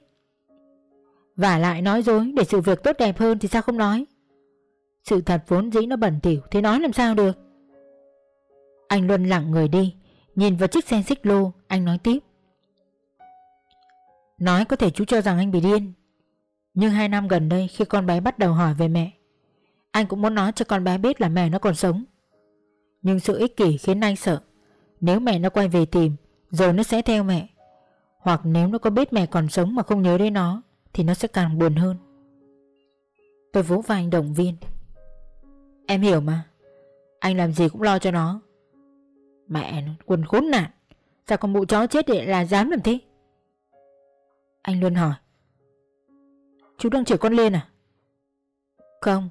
[SPEAKER 2] Và lại nói dối, để sự việc tốt đẹp hơn thì sao không nói? Sự thật vốn dĩ nó bẩn thỉu, Thế nói làm sao được? Anh Luân lặng người đi, Nhìn vào chiếc xe xích lô, Anh nói tiếp. Nói có thể chú cho rằng anh bị điên. Nhưng hai năm gần đây, khi con bé bắt đầu hỏi về mẹ anh cũng muốn nói cho con bé biết là mẹ nó còn sống. Nhưng sự ích kỷ khiến anh sợ. Nếu mẹ nó quay về tìm, Rồi nó sẽ theo mẹ. Hoặc nếu nó có biết mẹ còn sống mà không nhớ đến nó, thì nó sẽ càng buồn hơn. Tôi vỗ vai anh động viên. Em hiểu mà. Anh làm gì cũng lo cho nó. Mẹ nó quần khốn nạn. Sao con mụ chó chết để là dám làm thế? Anh luôn hỏi. Chú đang chửi con lên à? Không.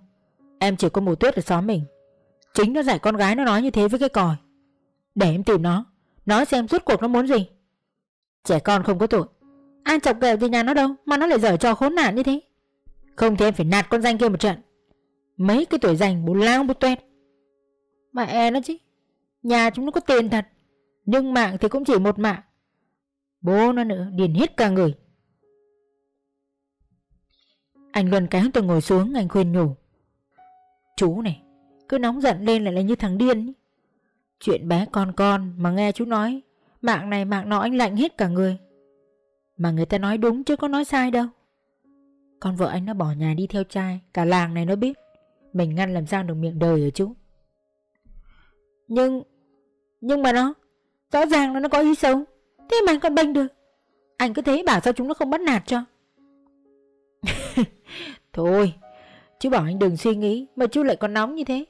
[SPEAKER 2] Em chỉ có mù tuyết ở xóm mình. Chính nó dạy con gái nó nói như thế với cái còi. Để em tìm nó. Nói xem suốt cuộc nó muốn gì. Trẻ con không có tội. Ai chọc ghẹo gì nhà nó đâu, Mà nó lại dở trò khốn nạn như thế. Không thì em phải nạt con danh kia một trận. Mấy cái tuổi danh bố lao bố tuét. Mẹ nó chứ. Nhà chúng nó có tiền thật, Nhưng mạng thì cũng chỉ một mạng. Bố nó nữa, điền hết cả người. Anh Luân kéo tôi ngồi xuống, Anh khuyên nhủ. Chú này, Cứ nóng giận lên lại là như thằng điên Chuyện bé con con mà nghe chú nói, Mạng này mạng nọ anh lạnh hết cả người. Mà người ta nói đúng chứ có nói sai đâu. Con vợ anh nó bỏ nhà đi theo trai, Cả làng này nó biết. Mình ngăn làm sao được miệng đời ở chú. Nhưng Nhưng mà nó, Rõ ràng là nó có ý xấu. Thế mà anh còn bênh được. Anh cứ thế bảo sao chúng nó không bắt nạt cho. Thôi Chú bảo anh đừng suy nghĩ Mà chú lại còn nóng như thế.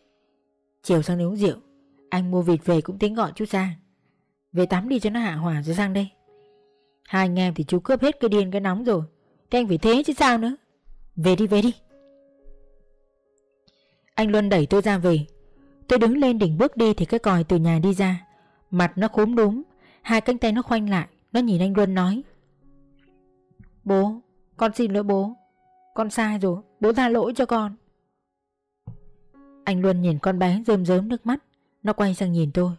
[SPEAKER 2] Chiều sang đi uống rượu, Anh mua vịt về cũng tính gọi chú sang. Về tắm đi cho nó hạ hỏa rồi sang đây. Hai anh em thì chú cướp hết cái điên cái nóng rồi, Thế anh phải thế chứ sao nữa. Về đi về đi. Anh Luân đẩy tôi ra về. Tôi đứng lên đỉnh bước đi thì cái còi từ nhà đi ra. Mặt nó khốm đúm Hai cánh tay nó khoanh lại, Nó nhìn anh Luân nói. Bố, Con xin lỗi bố. Con sai rồi Bố tha lỗi cho con Anh Luân nhìn con bé rơm rớm nước mắt Nó quay sang nhìn tôi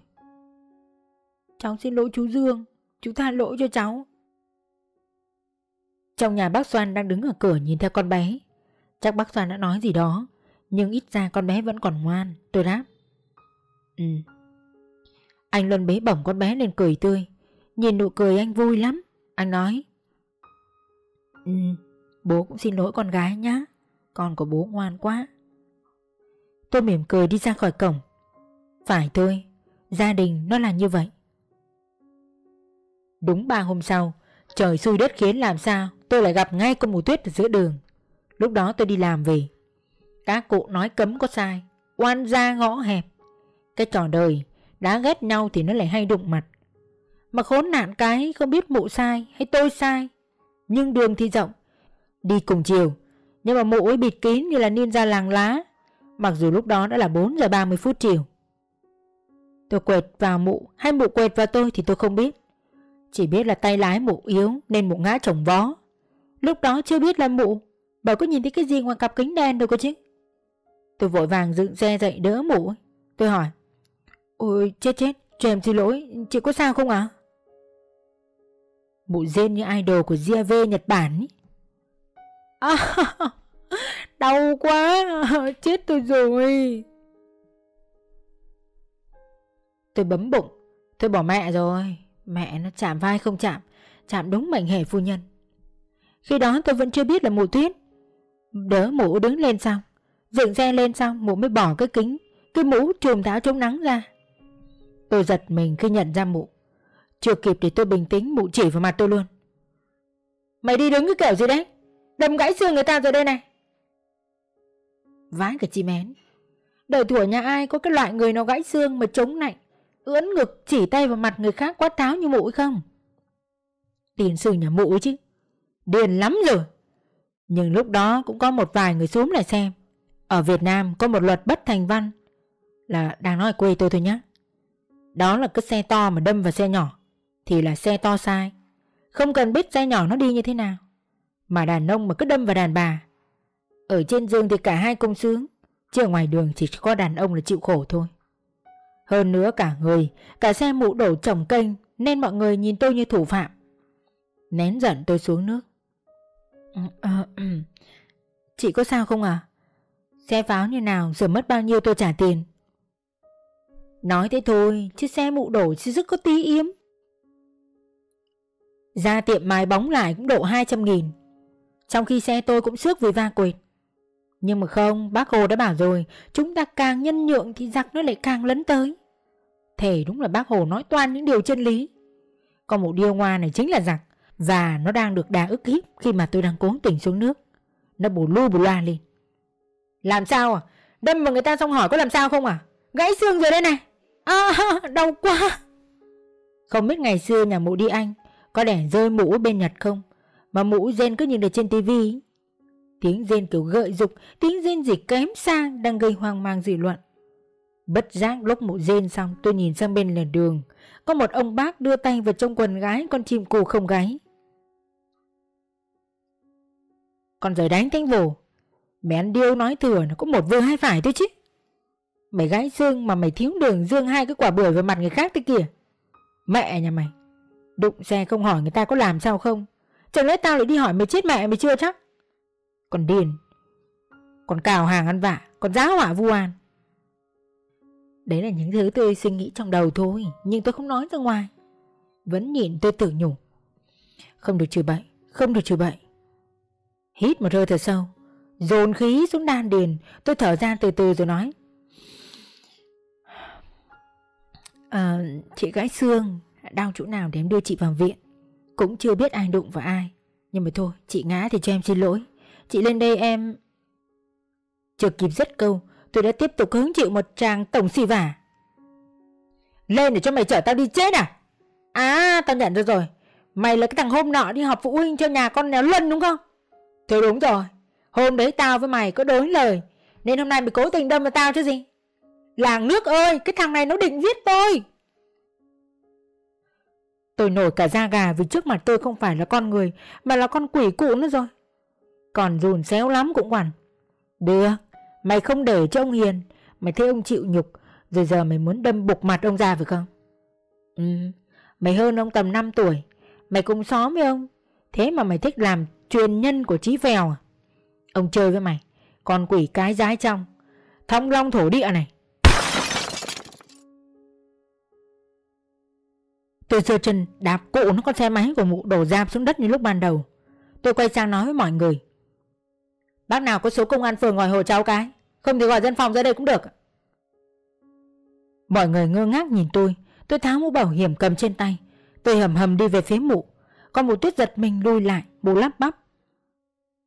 [SPEAKER 2] Cháu xin lỗi chú Dương Chú tha lỗi cho cháu trong nhà bác Soan đang đứng ở cửa nhìn theo con bé Chắc bác Soan đã nói gì đó Nhưng ít ra con bé vẫn còn ngoan Tôi đáp Ừ. Anh Luân bế bổng con bé lên cười tươi. Nhìn nụ cười anh vui lắm. Anh nói. Ừ, bố cũng xin lỗi con gái nhá. Con của bố ngoan quá. Tôi mỉm cười đi ra khỏi cổng. Phải thôi, gia đình nó là như vậy. Đúng ba hôm sau, trời xui đất khiến làm sao tôi lại gặp ngay con mù tuyết ở giữa đường. Lúc đó tôi đi làm về. Các cụ nói cấm có sai, oan ra ngõ hẹp. Cái trò đời, đã ghét nhau thì nó lại hay đụng mặt. Mà khốn nạn cái không biết mụ sai hay tôi sai. Nhưng đường thì rộng. Đi cùng chiều, nhưng mà mũi ấy bịt kín như là ninja làng lá. Mặc dù lúc đó đã là 4 giờ 30 phút chiều. Tôi quẹt vào mụ hay mụ quẹt vào tôi thì tôi không biết. Chỉ biết là tay lái mụ yếu nên mụ ngã chồng vó. Lúc đó chưa biết là mụ. Bà có nhìn thấy cái gì ngoài cặp kính đen đâu cơ chứ. Tôi vội vàng dựng xe dậy đỡ mụ. Tôi hỏi. Ôi chết chết, cho em xin lỗi, chị có sao không ạ? À? Mụ rên như idol của GAV Nhật Bản ý. À, đau quá, chết tôi rồi. Tôi bấm bụng, tôi bỏ mẹ rồi. Mẹ nó chạm vai không chạm, chạm đúng mệnh hệ phu nhân. Khi đó tôi vẫn chưa biết là mụ tuyết. Đỡ mụ đứng lên xong, dựng xe lên xong mụ mới bỏ cái kính, cái mũ trùm tháo chống nắng ra. Tôi giật mình khi nhận ra mụ. Chưa kịp để tôi bình tĩnh mụ chỉ vào mặt tôi luôn. Mày đi đứng cái kiểu gì đấy? Đâm gãy xương người ta rồi đây này. Vãi cả chim én. Đời tuổi nhà ai có cái loại người nó gãy xương mà chống nạnh, ưỡn ngực chỉ tay vào mặt người khác quát tháo như mụ không? Tiền sư nhà mụ chứ. Điền lắm rồi. Nhưng lúc đó cũng có một vài người xuống lại xem. Ở Việt Nam có một luật bất thành văn là đang nói quê tôi thôi nhé. Đó là cái xe to mà đâm vào xe nhỏ Thì là xe to sai Không cần biết xe nhỏ nó đi như thế nào mà đàn ông mà cứ đâm vào đàn bà. Ở trên giường thì cả hai công sướng, Chứ ở ngoài đường chỉ có đàn ông là chịu khổ thôi. Hơn nữa cả người, Cả xe mụ đổ trồng kênh, Nên mọi người nhìn tôi như thủ phạm. Nén giận tôi xuống nước. Ừ, ừ, ừ. Chị có sao không à Xe pháo như nào rồi mất bao nhiêu tôi trả tiền? Nói thế thôi chứ xe mụ đổ chứ rất có tí yếm. Ra tiệm mái bóng lại cũng độ 200 nghìn. Trong khi xe tôi cũng xước vì va quệt. Nhưng mà không, bác Hồ đã bảo rồi, Chúng ta càng nhân nhượng thì giặc nó lại càng lấn tới. Thể đúng là bác Hồ nói toan những điều chân lý. Còn một điều ngoa này chính là giặc. Và nó đang được đà ức hiếp khi mà tôi đang cố tình xuống nước. Nó bù lu bù loa lên Làm sao à? Đâm vào người ta xong hỏi có làm sao không à? Gãy xương rồi đây này. À đau quá. Không biết ngày xưa nhà mụ đi anh Có để rơi mũ bên Nhật không? Mà mũ rên cứ nhìn được trên tivi Tiếng rên kiểu gợi dục, Tiếng rên gì kém sang Đang gây hoang mang dư luận. Bất giác lúc mụ rên xong, tôi nhìn sang bên lề đường. Có một ông bác đưa tay vào trong quần gái Con chim cù không gáy. Con rời đánh thanh vồ Mẹ ăn điêu nói thừa nó có một vừa hai phải thôi chứ. Mày gái xương mà mày thiếu đường dương hai cái quả bưởi vào mặt người khác thế kìa. Mẹ nhà mày, Đụng xe không hỏi người ta có làm sao không? Chẳng lẽ tao lại đi hỏi mày chết mẹ mày chưa chắc? Còn điền Còn cào hàng ăn vạ Còn giá hỏa vu an. Đấy là những thứ tôi suy nghĩ trong đầu thôi Nhưng tôi không nói ra ngoài. Vẫn nhìn tôi tự nhủ. Không được chửi bậy Không được chửi bậy. Hít một hơi thật sâu Dồn khí xuống đan điền Tôi thở ra từ từ rồi nói. À, Chị gãy xương Đau chỗ nào để em đưa chị vào viện? Cũng chưa biết ai đụng vào ai. Nhưng mà thôi, chị ngã thì cho em xin lỗi. Chị lên đây em Chưa kịp dứt câu, Tôi đã tiếp tục hứng chịu một tràng tổng xì vả. Lên để cho mày chở tao đi chết à? À tao nhận ra rồi. Mày là cái thằng hôm nọ đi họp phụ huynh cho nhà con néo luân đúng không? Thôi đúng rồi. Hôm đấy tao với mày có đối lời, Nên hôm nay mày cố tình đâm vào tao chứ gì? Làng nước ơi, Cái thằng này nó định giết tôi. Tôi nổi cả da gà vì trước mặt tôi không phải là con người, Mà là con quỷ cụ nữa rồi. Còn dùn xéo lắm cũng quản. Được, Mày không để cho ông Hiền, Mày thấy ông chịu nhục, Rồi giờ mày muốn đâm bục mặt ông ra phải không? Ừ Mày hơn ông tầm 5 tuổi, Mày cùng xóm với ông. Thế mà mày thích làm truyền nhân của Chí Phèo à? Ông chơi với mày, Con quỷ cái dái trong. Thông long thổ địa này Tôi giơ chân đạp cụ nó con xe máy của mụ đổ dạp xuống đất như lúc ban đầu. Tôi quay sang nói với mọi người. Bác nào có số công an phường ngoài hồ cháu cái, không thì gọi dân phòng ra đây cũng được. Mọi người ngơ ngác nhìn tôi, tôi tháo mũ bảo hiểm cầm trên tay. Tôi hầm hầm đi về phía mụ, con mụ tuyết giật mình lui lại, mụ lắp bắp.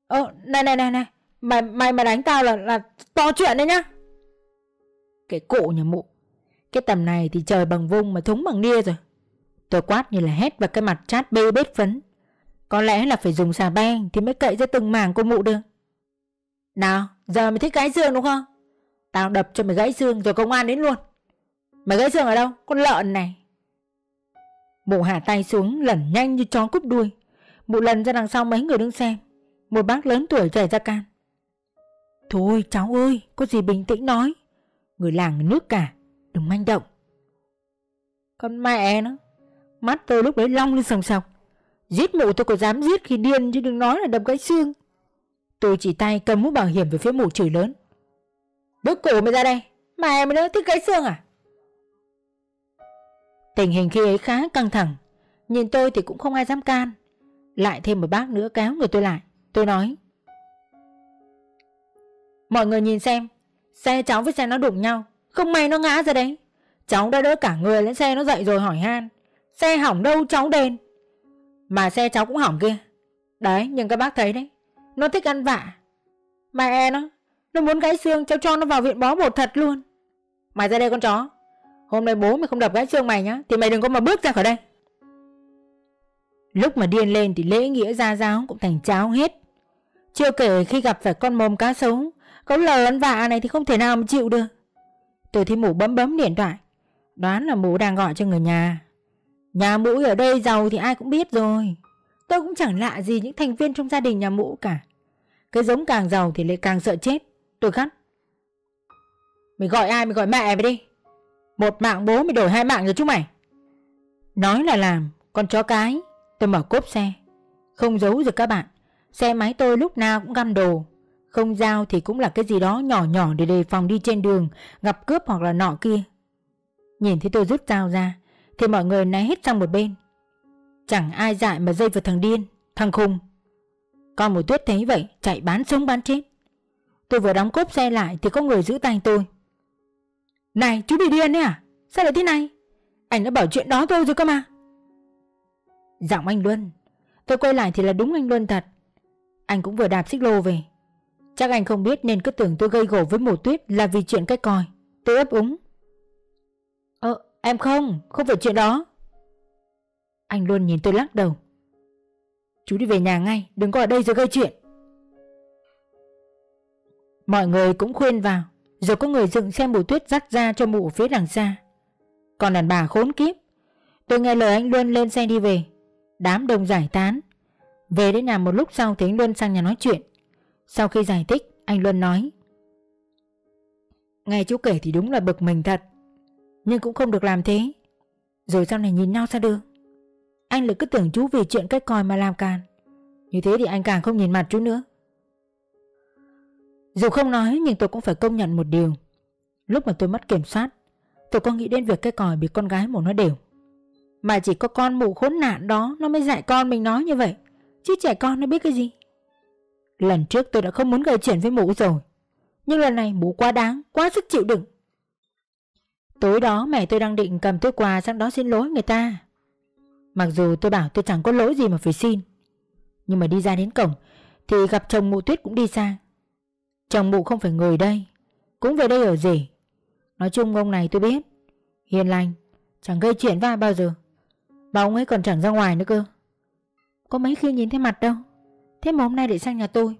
[SPEAKER 2] Ơ, này này này này, mày mày mà đánh tao là là to chuyện đấy nhá. Cái cụ nhà mụ, cái tầm này thì trời bằng vung mà thúng bằng nia rồi. Tôi quát như là hét vào cái mặt chát bê bết phấn. Có lẽ là phải dùng xà beng thì mới cậy ra từng mảng của mụ được. Nào, giờ mày thích gãy xương đúng không? Tao đập cho mày gãy xương rồi công an đến luôn. Mày gãy xương ở đâu? Con lợn này. Mụ hạ tay xuống lẩn nhanh như chó cúp đuôi. Mụ lần ra đằng sau mấy người đứng xem. Một bác lớn tuổi chạy ra can. Thôi cháu ơi, có gì bình tĩnh nói. Người làng nước cả, đừng manh động. Con mẹ nó, mắt tôi lúc đấy long lên sòng sọc. Giết mụ tôi có dám giết khi điên chứ đừng nói là đập gãy xương. Tôi chỉ tay cầm mũ bảo hiểm về phía mụ chửi lớn. Bước cổ mày ra đây, mày mày nữa thích gãy xương à? Tình hình khi ấy khá căng thẳng, nhìn tôi thì cũng không ai dám can. Lại thêm một bác nữa kéo người tôi lại, tôi nói. Mọi người nhìn xem, xe cháu với xe nó đụng nhau, không may nó ngã ra đấy. Cháu đã đỡ cả người lên xe nó dậy rồi hỏi han. Xe hỏng đâu cháu đền. Mà xe cháu cũng hỏng kia. Đấy, nhưng các bác thấy đấy. Nó thích ăn vạ. Mẹ e nó, nó muốn gãy xương cháu cho nó vào viện bó bột thật luôn. Mày ra đây con chó. Hôm nay bố mày không đập gãy xương mày nhá, thì mày đừng có mà bước ra khỏi đây. Lúc mà điên lên thì lễ nghĩa gia giáo cũng thành cháo hết. Chưa kể khi gặp phải con mồm cá sấu, có lời ăn vạ này thì không thể nào mà chịu được. từ thì mụ bấm bấm điện thoại. Đoán là mụ đang gọi cho người nhà. Nhà mũi ở đây giàu thì ai cũng biết rồi. Tôi cũng chẳng lạ gì những thành viên trong gia đình nhà mũ cả. Cái giống càng giàu thì lại càng sợ chết. Tôi gắt. Mày gọi ai mày gọi mẹ mày đi. Một mạng bố mày đổi hai mạng rồi chú mày. Nói là làm, con chó cái. Tôi mở cốp xe. Không giấu được các bạn. Xe máy tôi lúc nào cũng găm đồ. Không giao thì cũng là cái gì đó nhỏ nhỏ để đề phòng đi trên đường, gặp cướp hoặc là nọ kia. Nhìn thấy tôi rút dao ra, thì mọi người né hết sang một bên. Chẳng ai dại mà dây vào thằng điên, thằng khùng. Con một tuyết thấy vậy, chạy bán sống bán chết. Tôi vừa đóng cốp xe lại thì có người giữ tay tôi. Này, chú bị điên đấy à? Sao lại thế này? Anh đã bảo chuyện đó tôi rồi cơ mà. Giọng anh Luân. Tôi quay lại thì là đúng anh Luân thật. Anh cũng vừa đạp xích lô về. Chắc anh không biết nên cứ tưởng tôi gây gổ với mổ tuyết là vì chuyện cái còi. Tôi ấp úng. Em không, không phải chuyện đó. Anh luôn nhìn tôi lắc đầu. Chú đi về nhà ngay, đừng có ở đây rồi gây chuyện. Mọi người cũng khuyên vào, rồi có người dựng xe mù tuyết dắt ra cho mụ phía đằng xa. Còn đàn bà khốn kiếp. Tôi nghe lời anh Luân lên xe đi về. Đám đông giải tán. Về đến nhà một lúc sau thì anh Luân sang nhà nói chuyện. Sau khi giải thích, anh Luân nói. Nghe chú kể thì đúng là bực mình thật. Nhưng cũng không được làm thế. Rồi sau này nhìn nhau sao được. Anh lại cứ tưởng chú vì chuyện cách coi mà làm càn. Như thế thì anh càng không nhìn mặt chú nữa. Dù không nói nhưng tôi cũng phải công nhận một điều. Lúc mà tôi mất kiểm soát, tôi có nghĩ đến việc cái còi bị con gái mổ nó đều. Mà chỉ có con mụ khốn nạn đó nó mới dạy con mình nói như vậy. Chứ trẻ con nó biết cái gì. Lần trước tôi đã không muốn gây chuyện với mụ rồi. Nhưng lần này mụ quá đáng, quá sức chịu đựng. Tối đó mẹ tôi đang định cầm túi quà sang đó xin lỗi người ta. Mặc dù tôi bảo tôi chẳng có lỗi gì mà phải xin. Nhưng mà đi ra đến cổng thì gặp chồng mụ tuyết cũng đi sang. Chồng mụ không phải người đây, cũng về đây ở gì Nói chung ông này tôi biết, hiền lành, chẳng gây chuyện với ai bao giờ. Mà ông ấy còn chẳng ra ngoài nữa cơ. Có mấy khi nhìn thấy mặt đâu. Thế mà hôm nay lại sang nhà tôi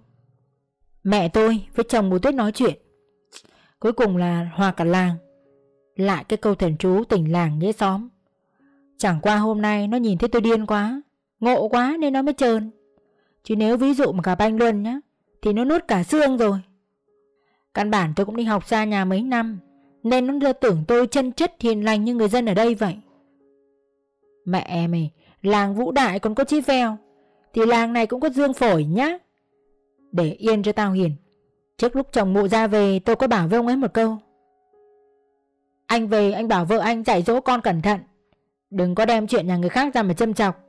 [SPEAKER 2] Mẹ tôi với chồng mụ tuyết nói chuyện Cuối cùng là hòa cả làng lại cái câu thần chú tỉnh làng nghĩa xóm. Chẳng qua hôm nay nó nhìn thấy tôi điên quá Ngộ quá nên nó mới trơn. Chứ nếu ví dụ mà gặp anh Luân nhá Thì nó nuốt cả xương rồi. Căn bản tôi cũng đi học xa nhà mấy năm Nên nó tưởng tôi chân chất hiền lành như người dân ở đây vậy. Mẹ mày Làng vũ đại còn có chi veo, thì làng này cũng có dương phổi nhá. Để yên cho tao hiền Trước lúc chồng mụ ra về tôi có bảo với ông ấy một câu. Anh về anh bảo vợ anh dạy dỗ con cẩn thận. Đừng có đem chuyện nhà người khác ra mà châm chọc.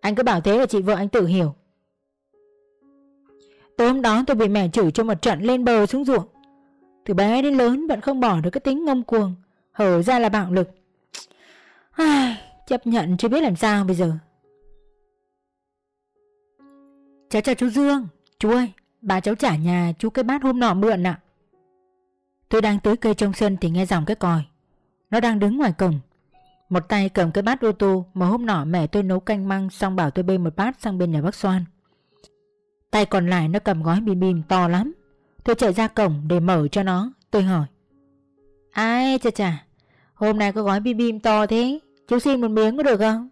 [SPEAKER 2] Anh cứ bảo thế là chị vợ anh tự hiểu. Tối hôm đó tôi bị mẹ chửi cho một trận lên bờ xuống ruộng. Từ bé đến lớn vẫn không bỏ được cái tính ngông cuồng Hở ra là bạo lực. Ai, Chấp nhận chưa biết làm sao bây giờ. Cháu chào chú Dương. Chú ơi Bà cháu trả nhà chú cái bát hôm nọ mượn ạ. Tôi đang tới cây trong sân thì nghe dòng cái còi. Nó đang đứng ngoài cổng. Một tay cầm cái bát ô tô Mà hôm nọ mẹ tôi nấu canh măng Xong bảo tôi bê một bát sang bên nhà bác Soan. Tay còn lại nó cầm gói bim bim to lắm. Tôi chạy ra cổng để mở cho nó. Tôi hỏi, Ai chà chà Hôm nay có gói bim bim to thế? Chú xin một miếng có được không?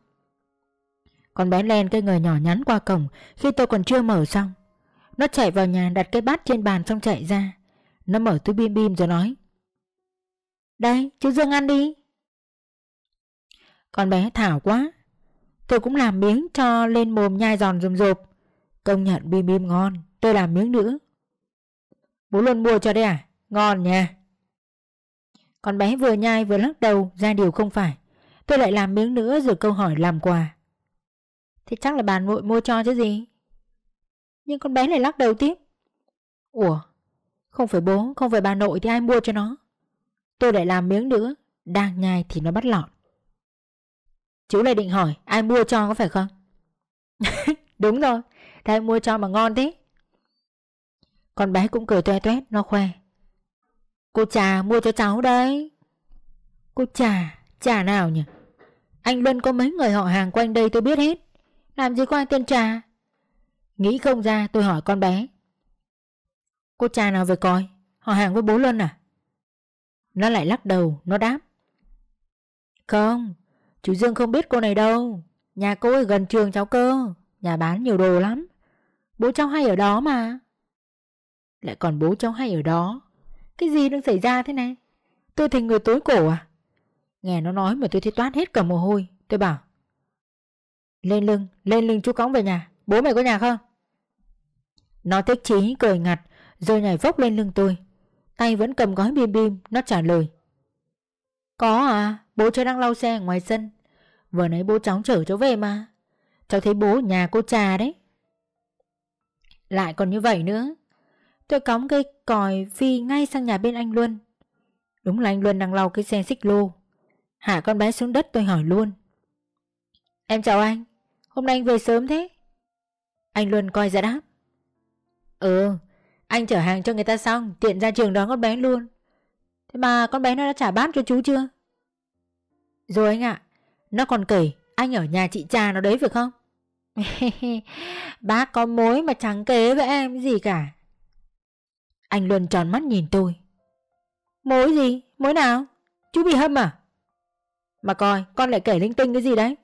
[SPEAKER 2] Con bé len cái người nhỏ nhắn qua cổng Khi tôi còn chưa mở xong. Nó chạy vào nhà đặt cái bát trên bàn xong chạy ra. Nó mở túi bim bim rồi nói đây, chú Dương ăn đi. Con bé thảo quá. Tôi cũng làm miếng cho lên mồm nhai giòn rùm rộp Công nhận bim bim ngon, Tôi làm miếng nữa Bố luôn mua cho đây à? Ngon nha. Con bé vừa nhai vừa lắc đầu, ra điều không phải. Tôi lại làm miếng nữa rồi câu hỏi làm quà. Thì chắc là bà nội mua cho chứ gì? Nhưng con bé lại lắc đầu tiếp. Ủa? Không phải bố, không phải bà nội thì ai mua cho nó? Tôi lại làm miếng nữa, Đang nhai thì nó bắt lọt. Chú lại định hỏi, ai mua cho có phải không? Đúng rồi Thế mua cho mà ngon thế. Con bé cũng cười toe toét, Nó khoe. Cô trà mua cho cháu đấy. Cô trà Trà nào nhỉ? Anh Luân có mấy người họ hàng quanh đây tôi biết hết. Làm gì có ai tên trà Nghĩ không ra, tôi hỏi con bé. Cô trà nào về coi? Họ hàng với bố Luân à? Nó lại lắc đầu Nó đáp. Không Chú Dương không biết cô này đâu. Nhà cô ấy gần trường cháu cơ Nhà bán nhiều đồ lắm. Bố cháu hay ở đó mà. Lại còn bố cháu hay ở đó. Cái gì đang xảy ra thế này? Tôi thành người tối cổ à? Nghe nó nói mà tôi thấy toát hết cả mồ hôi. Tôi bảo Lên lưng, lên lưng chú cõng về nhà. Bố mày có nhà không? Nó thích chí cười ngặt Rồi nhảy vốc lên lưng tôi. Tay vẫn cầm gói bim bim Nó trả lời. Có à, bố cháu đang lau xe ngoài sân. Vừa nãy bố cháu chở cháu về mà. Cháu thấy bố nhà cô trà đấy. Lại còn như vậy nữa. Tôi cõng cây còi phi ngay sang nhà bên anh Luân. Đúng là anh Luân đang lau cái xe xích lô. Hạ con bé xuống đất tôi hỏi luôn. Em chào anh Hôm nay anh về sớm thế? Anh Luân coi ra đáp. Ừ anh chở hàng cho người ta xong, Tiện ra trường đón con bé luôn. Thế mà con bé nó đã trả bát cho chú chưa? Rồi anh ạ, Nó còn kể anh ở nhà chị cha nó đấy phải không? Bác có mối mà chẳng kế với em gì cả. Anh Luân tròn mắt nhìn tôi. Mối gì? Mối nào? Chú bị hâm à? Mà coi, con lại kể linh tinh cái gì đấy?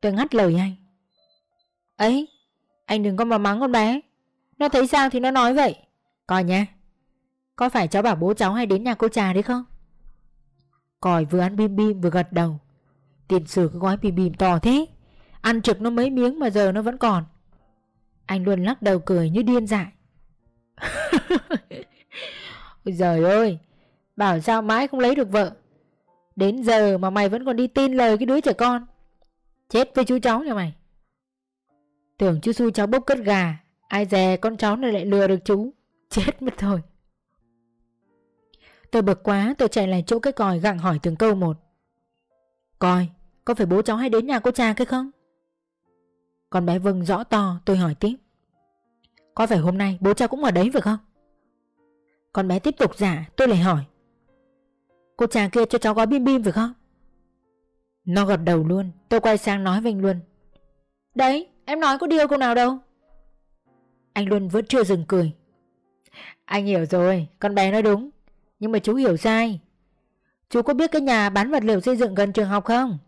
[SPEAKER 2] Tôi ngắt lời anh. Ấy, Anh đừng có mà mắng con bé. Nó thấy sao thì nó nói vậy. Coi nha. Có phải cháu bảo bố cháu hay đến nhà cô trà đấy không? Còi vừa ăn bim bim vừa gật đầu. Tiền sử cái gói bim bim to thế. Ăn trực nó mấy miếng mà giờ nó vẫn còn. Anh luôn lắc đầu cười như điên dại. Ôi giời ơi, Bảo sao mãi không lấy được vợ? Đến giờ mà mày vẫn còn đi tin lời cái đứa trẻ con. Chết với chú cháu nhà mày. Tưởng chú xui cháu bốc cất gà. Ai dè con cháu này lại lừa được chú. Chết mất thôi Tôi bực quá tôi chạy lại chỗ cái còi gặng hỏi từng câu một. Còi, Có phải bố cháu hay đến nhà cô cha cái không? Con bé Vân rõ to tôi hỏi tiếp. Có phải hôm nay bố cháu cũng ở đấy phải không? Con bé tiếp tục giả tôi lại hỏi. Cô cha kia cho cháu gói bim bim phải không? Nó gật đầu luôn Tôi quay sang nói với anh luôn Đấy em nói có điều câu nào đâu. Anh Luân vẫn chưa dừng cười Anh hiểu rồi Con bé nói đúng Nhưng mà chú hiểu sai Chú có biết cái nhà bán vật liệu xây dựng gần trường học không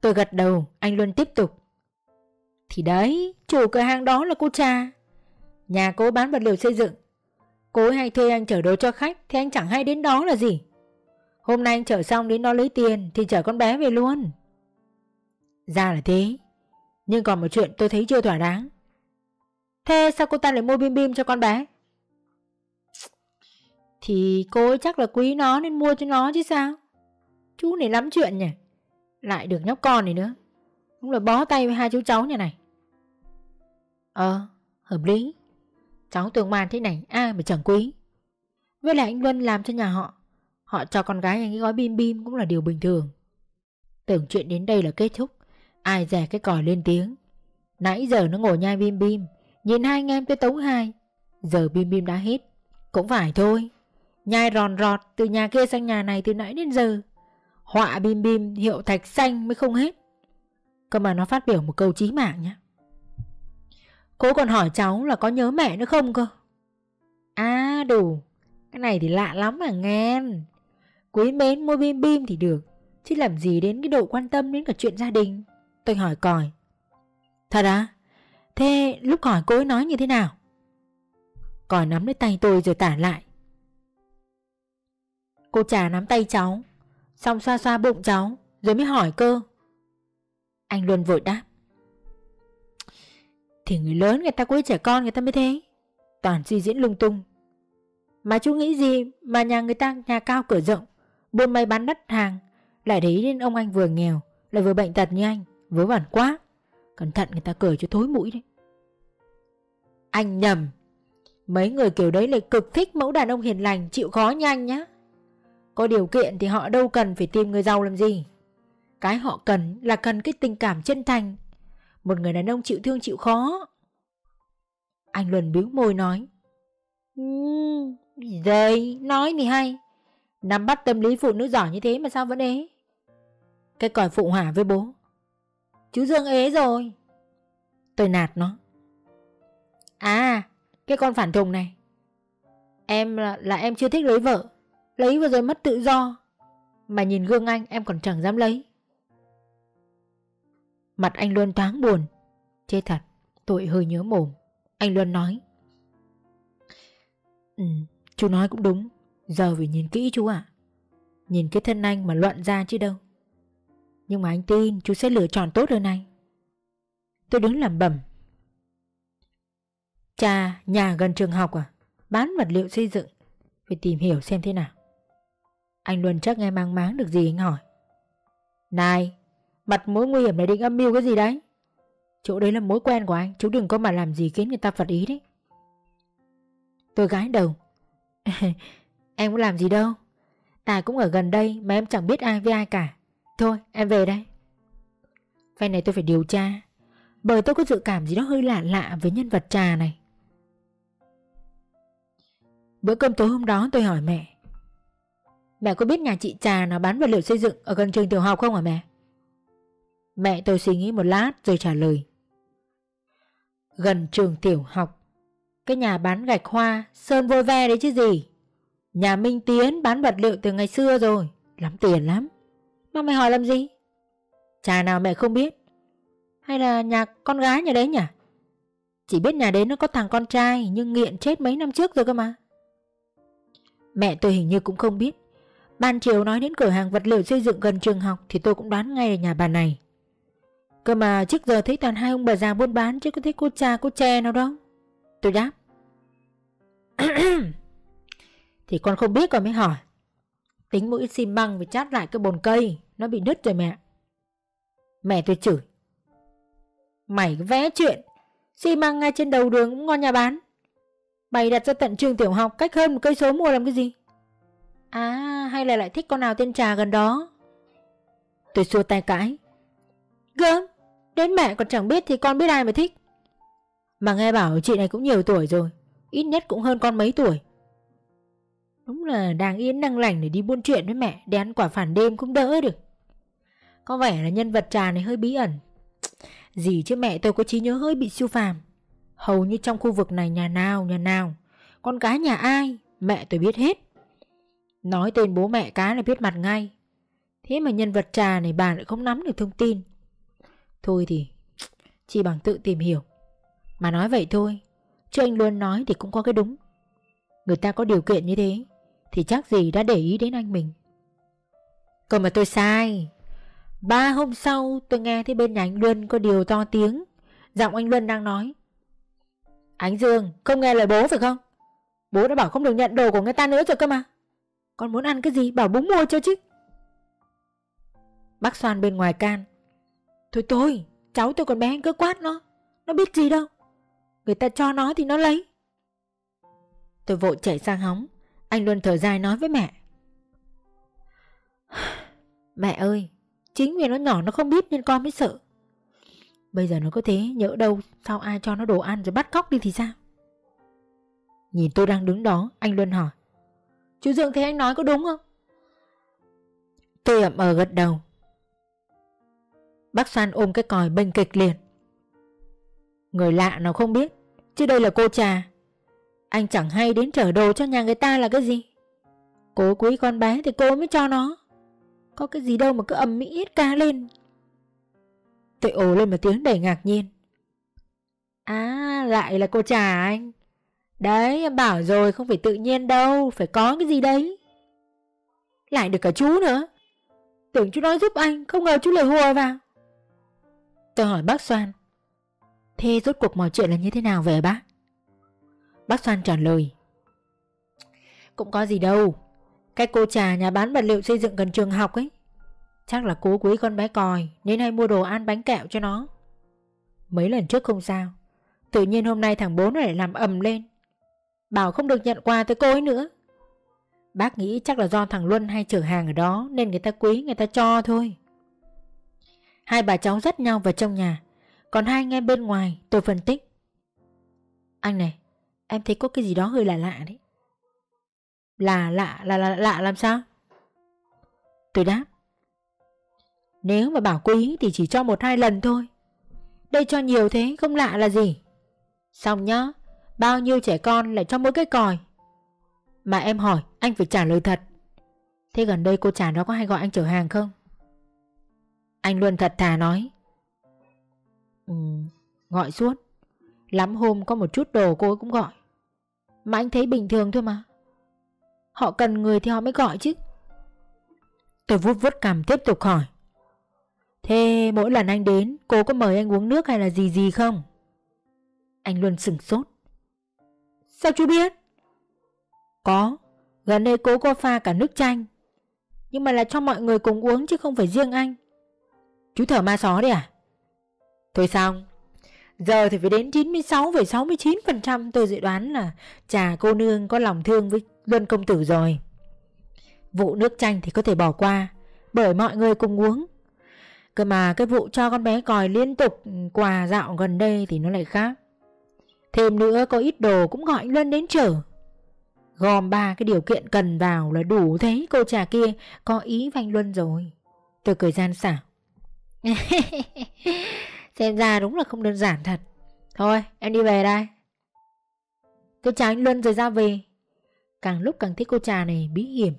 [SPEAKER 2] Tôi gật đầu Anh Luân tiếp tục thì đấy, chủ cửa hàng đó là cô cha. Nhà cô bán vật liệu xây dựng. Cô hay thuê anh chở đồ cho khách thì anh chẳng hay đến đó là gì. Hôm nay anh chở xong đến đó lấy tiền thì chở con bé về luôn. Ra là thế. Nhưng còn một chuyện tôi thấy chưa thỏa đáng. Thế sao cô ta lại mua bim bim cho con bé? Thì cô ấy chắc là quý nó nên mua cho nó chứ sao? Chú này lắm chuyện nhỉ? Lại được nhóc con này nữa. Đúng là bó tay với hai chú cháu nhà này. Ờ Hợp lý. Cháu tưởng màn thế này, ai mà chẳng quý. Với lại anh Luân làm cho nhà họ. Họ cho con gái anh ấy gói bim bim cũng là điều bình thường. Tưởng chuyện đến đây là kết thúc. Ai dè cái còi lên tiếng. Nãy giờ nó ngồi nhai bim bim. Nhìn hai anh em tới tống hai Giờ bim bim đã hết. Cũng phải thôi. Nhai ròn rọt từ nhà kia sang nhà này từ nãy đến giờ. Họa bim bim hiệu thạch xanh mới không hết. Cơ mà nó phát biểu một câu chí mạng nhé Cô còn hỏi cháu là có nhớ mẹ nữa không cơ? À đủ. Cái này thì lạ lắm mà nghe. Quý mến mua bim bim thì được. Chứ làm gì đến cái độ quan tâm đến cả chuyện gia đình? Tôi hỏi còi. Thật à? Thế lúc hỏi cô ấy nói như thế nào? Còi nắm lấy tay tôi rồi tả lại. Cô trà nắm tay cháu, Xong xoa xoa bụng cháu, Rồi mới hỏi cơ. Anh Luân vội đáp. Thì người lớn người ta quấy trẻ con người ta mới thế, Toàn suy diễn lung tung. Mà chú nghĩ gì mà nhà người ta, nhà cao cửa rộng, Buôn may bán đất hàng, Lại để ý đến ông anh vừa nghèo, Lại vừa bệnh tật như anh, Vớ vẩn quá. Cẩn thận người ta cười cho thối mũi đấy. Anh nhầm. Mấy người kiểu đấy lại cực thích mẫu đàn ông hiền lành Chịu khó như anh nhá. Có điều kiện thì họ đâu cần phải tìm người giàu làm gì. Cái họ cần là cần cái tình cảm chân thành. Một người đàn ông chịu thương chịu khó. Anh Luân biếu môi nói Ừm, đây, nói thì hay. Nắm bắt tâm lý phụ nữ giỏi như thế mà sao vẫn ế? Cái còi phụ hỏa với bố Chú Dương ế rồi. Tôi nạt nó. À Cái con phản thùng này. Em là, là em chưa thích lấy vợ. Lấy vừa rồi mất tự do. Mà nhìn gương anh em còn chẳng dám lấy. Mặt anh Luân thoáng buồn. Chết thật Tội hơi nhớ mồm. Anh Luân nói. Ừ chú nói cũng đúng. Giờ phải nhìn kỹ chú ạ. Nhìn cái thân anh mà luận ra chứ đâu. Nhưng mà anh tin chú sẽ lựa chọn tốt hơn anh. Tôi đứng làm bẩm. Cha, nhà gần trường học à? Bán vật liệu xây dựng. Phải tìm hiểu xem thế nào. Anh Luân chắc nghe mang máng được gì anh hỏi. Này, Mặt mối nguy hiểm này định âm mưu cái gì đấy? Chỗ đấy là mối quen của anh, Chú đừng có mà làm gì khiến người ta phật ý đấy. Tôi gái đầu. Em có làm gì đâu. Tài cũng ở gần đây mà em chẳng biết ai với ai cả. Thôi, em về đây. Phen này tôi phải điều tra. Bởi tôi có dự cảm gì đó hơi lạ lạ với nhân vật trà này. Bữa cơm tối hôm đó tôi hỏi mẹ. Mẹ có biết nhà chị trà nó bán vật liệu xây dựng ở gần trường tiểu học không hả mẹ? Mẹ tôi suy nghĩ một lát rồi trả lời. Gần trường tiểu học, Cái nhà bán gạch hoa, Sơn vôi ve đấy chứ gì? Nhà Minh Tiến bán vật liệu từ ngày xưa rồi, Lắm tiền lắm. Mà mày hỏi làm gì? Trà nào mẹ không biết. Hay là nhà con gái nhà đấy nhỉ? Chỉ biết nhà đấy nó có thằng con trai Nhưng nghiện chết mấy năm trước rồi cơ mà. Mẹ tôi hình như cũng không biết. Ban chiều nói đến cửa hàng vật liệu xây dựng gần trường học Thì tôi cũng đoán ngay là nhà bà này. Cơ mà trước giờ thấy toàn hai ông bà già buôn bán, Chứ có thấy cô cha, cô che nào đâu Tôi đáp. Thì con không biết còn mới hỏi. Tính mũi xi măng phải chát lại cái bồn cây, Nó bị đứt rồi mẹ. Mẹ tôi chửi. Mày vẽ chuyện. Xi măng ngay trên đầu đường cũng ngon nhà bán. Mày đặt ra tận trường tiểu học Cách hơn một cây số mua làm cái gì? À hay là lại thích con nào tên trà gần đó? Tôi xua tay cãi. Gớm Đến mẹ còn chẳng biết thì con biết ai mà thích. Mà nghe bảo chị này cũng nhiều tuổi rồi Ít nhất cũng hơn con mấy tuổi. Đúng là đang yên năng lành để đi buôn chuyện với mẹ Để ăn quả phản đêm cũng đỡ được. Có vẻ là nhân vật trà này hơi bí ẩn. Gì chứ mẹ tôi có trí nhớ hơi bị siêu phàm Hầu như trong khu vực này nhà nào nhà nào? Con cái nhà ai? Mẹ tôi biết hết. Nói tên bố mẹ cá là biết mặt ngay. Thế mà nhân vật trà này bà lại không nắm được thông tin. Thôi thì, Chỉ bằng tự tìm hiểu. Mà nói vậy thôi, Chứ anh luôn nói thì cũng có cái đúng. Người ta có điều kiện như thế, Thì chắc gì đã để ý đến anh mình. Còn mà tôi sai. Ba hôm sau tôi nghe thấy bên nhà anh Luân có điều to tiếng. Giọng anh Luân đang nói Ánh Dương, không nghe lời bố phải không? Bố đã bảo không được nhận đồ của người ta nữa rồi cơ mà. Con muốn ăn cái gì bảo bố mua cho chứ. Bác Soan bên ngoài can. Thôi tôi Cháu tôi còn bé cứ quát nó. Nó biết gì đâu. Người ta cho nó thì nó lấy. Tôi vội chạy sang hóng. Anh luôn thở dài nói với mẹ. Mẹ ơi, Chính vì nó nhỏ nó không biết nên con mới sợ. Bây giờ nó có thế, nhỡ đâu, Sao ai cho nó đồ ăn rồi bắt cóc đi thì sao? Nhìn tôi đang đứng đó, Anh Luân hỏi. Chú Dương thấy anh nói có đúng không? Tôi ậm ờ gật đầu. Bác San ôm cái còi bênh kịch liền. Người lạ nào không biết, Chứ đây là cô trà. Anh chẳng hay đến trở đồ cho nhà người ta là cái gì? Cố quý con bé thì cô mới cho nó. Có cái gì đâu mà cứ ầm mỹ hết ca lên. Tôi ồ lên một tiếng đầy ngạc nhiên. À lại là cô trà anh. Đấy, em bảo rồi, không phải tự nhiên đâu, Phải có cái gì đấy. Lại được cả chú nữa. Tưởng chú nói giúp anh, Không ngờ chú lại hùa vào. Tôi hỏi bác Soan, Thế rốt cuộc mọi chuyện là như thế nào về bác? Bác Soan trả lời, Cũng có gì đâu. Cái cô trà nhà bán vật liệu xây dựng gần trường học ấy Chắc là cố quý con bé còi Nên hay mua đồ ăn bánh kẹo cho nó. Mấy lần trước không sao. Tự nhiên hôm nay thằng bố nó lại làm ầm lên. Bảo không được nhận quà tới cô ấy nữa. Bác nghĩ chắc là do thằng Luân hay chở hàng ở đó Nên người ta quý người ta cho thôi. Hai bà cháu dắt nhau vào trong nhà. Còn hai anh em bên ngoài tôi phân tích. Anh này Em thấy có cái gì đó hơi lạ lạ đấy. Là lạ là lạ, lạ làm sao? Tôi đáp. Nếu mà bảo quý thì chỉ cho một hai lần thôi. Đây cho nhiều thế, không lạ là gì? Xong nhá, Bao nhiêu trẻ con lại cho mỗi cái còi? Mà em hỏi, anh phải trả lời thật. Thế gần đây cô trả nó có hay gọi anh chở hàng không? Anh luôn thật thà nói. Ừ Gọi suốt. Lắm hôm có một chút đồ cô ấy cũng gọi. Mà anh thấy bình thường thôi mà. Họ cần người thì họ mới gọi chứ. Tôi vút vút cằm tiếp tục hỏi. Thế mỗi lần anh đến Cô có mời anh uống nước hay là gì gì không Anh luôn sừng sốt Sao chú biết? Có, gần đây cô có pha cả nước chanh. Nhưng mà là cho mọi người cùng uống chứ không phải riêng anh. Chú thở ma só đi à? Thôi xong, giờ thì phải đến 96,69% tôi dự đoán là trà cô nương có lòng thương với Luân công tử rồi. Vụ nước chanh thì có thể bỏ qua, bởi mọi người cùng uống. Cơ mà cái vụ cho con bé còi liên tục quà dạo gần đây thì nó lại khác. Thêm nữa, có ít đồ cũng gọi anh Luân đến chở. Gom ba cái điều kiện cần vào là đủ thấy cô trà kia có ý với anh Luân rồi. Tôi cười gian xả Xem ra đúng là không đơn giản thật. Thôi, em đi về đây. Tôi chào anh Luân rồi ra về. Càng lúc càng thích cô trà này bí hiểm.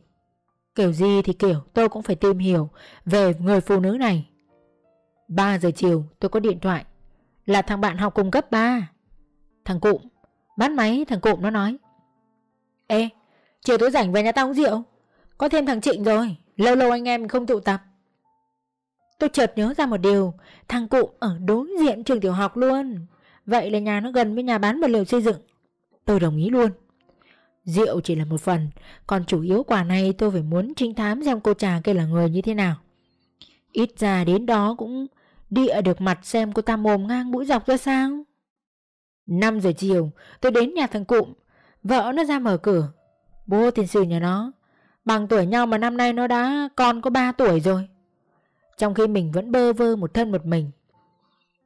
[SPEAKER 2] Kiểu gì thì kiểu, tôi cũng phải tìm hiểu Về người phụ nữ này. 3 giờ chiều tôi có điện thoại. Là thằng bạn học cùng cấp 3 Thằng Cụm, Bắt máy, thằng Cụm nó nói. Ê, chiều tối rảnh về nhà tao uống rượu. Có thêm thằng Trịnh rồi, Lâu lâu anh em không tụ tập. Tôi chợt nhớ ra một điều, Thằng Cụm ở đối diện trường tiểu học luôn. Vậy là nhà nó gần với nhà bán vật liệu xây dựng. Tôi đồng ý luôn. Rượu chỉ là một phần, Còn chủ yếu quả này tôi phải muốn trinh thám xem cô trà kia là người như thế nào. Ít ra đến đó cũng địa được mặt xem cô ta mồm ngang mũi dọc ra sao? 5 giờ chiều, tôi đến nhà thằng Cụm. Vợ nó ra mở cửa. Bố tiền sử nhà nó, Bằng tuổi nhau mà năm nay nó đã, con có 3 tuổi rồi. Trong khi mình vẫn bơ vơ một thân một mình.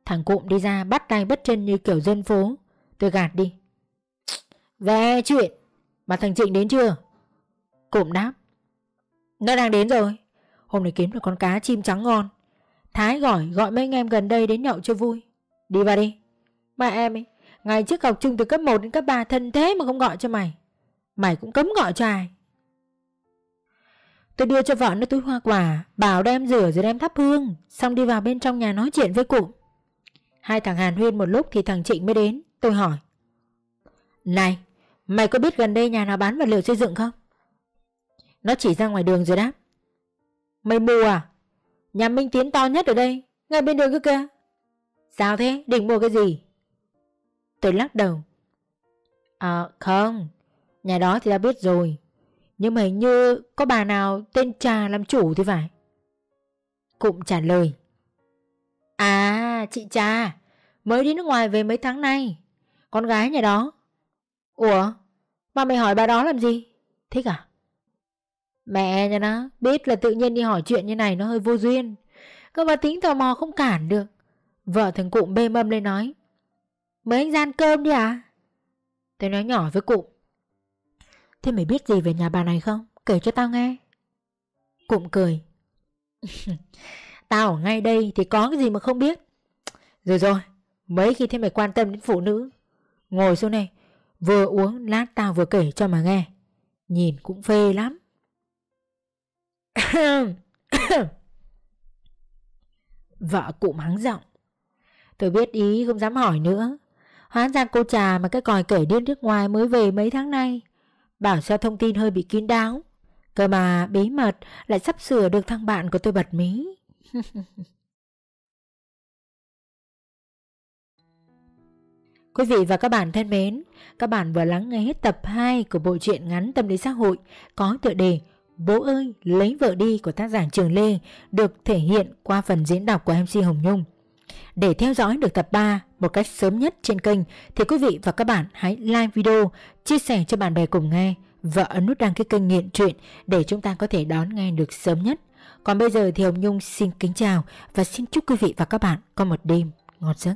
[SPEAKER 2] Thằng Cụm đi ra bắt tay bắt chân như kiểu dân phố. Tôi gạt đi. Về chuyện. Mà thằng Trịnh đến chưa? Cụm đáp. Nó đang đến rồi. Hôm nay kiếm được con cá chim trắng ngon. Thái gọi gọi mấy anh em gần đây đến nhậu cho vui. Đi vào đi. Mà em ấy, Ngày trước học chung từ cấp 1 đến cấp 3 thân thế mà không gọi cho mày. Mày cũng cấm gọi cho ai? Tôi đưa cho vợ nó túi hoa quả, Bảo đem rửa rồi đem thắp hương, Xong đi vào bên trong nhà nói chuyện với cụ. Hai thằng Hàn Huyên một lúc thì thằng Trịnh mới đến, Tôi hỏi. Này, Mày có biết gần đây nhà nào bán vật liệu xây dựng không? Nó chỉ ra ngoài đường rồi đáp. Mày mù à? Nhà Minh Tiến to nhất ở đây Ngay bên đường kia kìa Sao thế định mua cái gì Tôi lắc đầu À không Nhà đó thì đã biết rồi Nhưng mà hình như có bà nào tên Trà làm chủ thì phải Cụm trả lời. À, chị trà mới đi nước ngoài về mấy tháng nay. Con gái nhà đó. Ủa, mà mày hỏi bà đó làm gì? Thích à? Mẹ nhà nó biết là tự nhiên đi hỏi chuyện như này nó hơi vô duyên. Cơ mà tính tò mò không cản được. Vợ thằng cụm bê mâm lên nói. Mấy anh gian cơm đi à? Tôi nói nhỏ với cụm. Thế mày biết gì về nhà bà này không? Kể cho tao nghe. Cụm cười. tao ở ngay đây thì có cái gì mà không biết. Rồi rồi, mấy khi thế mày quan tâm đến phụ nữ. Ngồi xuống này, vừa uống lát tao vừa kể cho mà nghe. Nhìn cũng phê lắm. Vợ cụm hắng giọng. Tôi biết ý không dám hỏi nữa. Hóa ra cô trà mà cái còi kể điên nước ngoài mới về mấy tháng nay. Bảo sao thông tin hơi bị kín đáo. Cơ mà bí mật lại sắp sửa được thằng bạn của tôi bật mí. Quý vị và các bạn thân mến, các bạn vừa lắng nghe hết tập 2 của bộ truyện ngắn tâm lý xã hội có tựa đề Bố ơi lấy vợ đi của tác giả Trường Lê được thể hiện qua phần diễn đọc của MC Hồng Nhung. Để theo dõi được tập 3 một cách sớm nhất trên kênh thì quý vị và các bạn hãy like video, chia sẻ cho bạn bè cùng nghe và ấn nút đăng ký kênh nghiện truyện để chúng ta có thể đón nghe được sớm nhất. Còn bây giờ thì Hồng Nhung xin kính chào và xin chúc quý vị và các bạn có một đêm ngon giấc.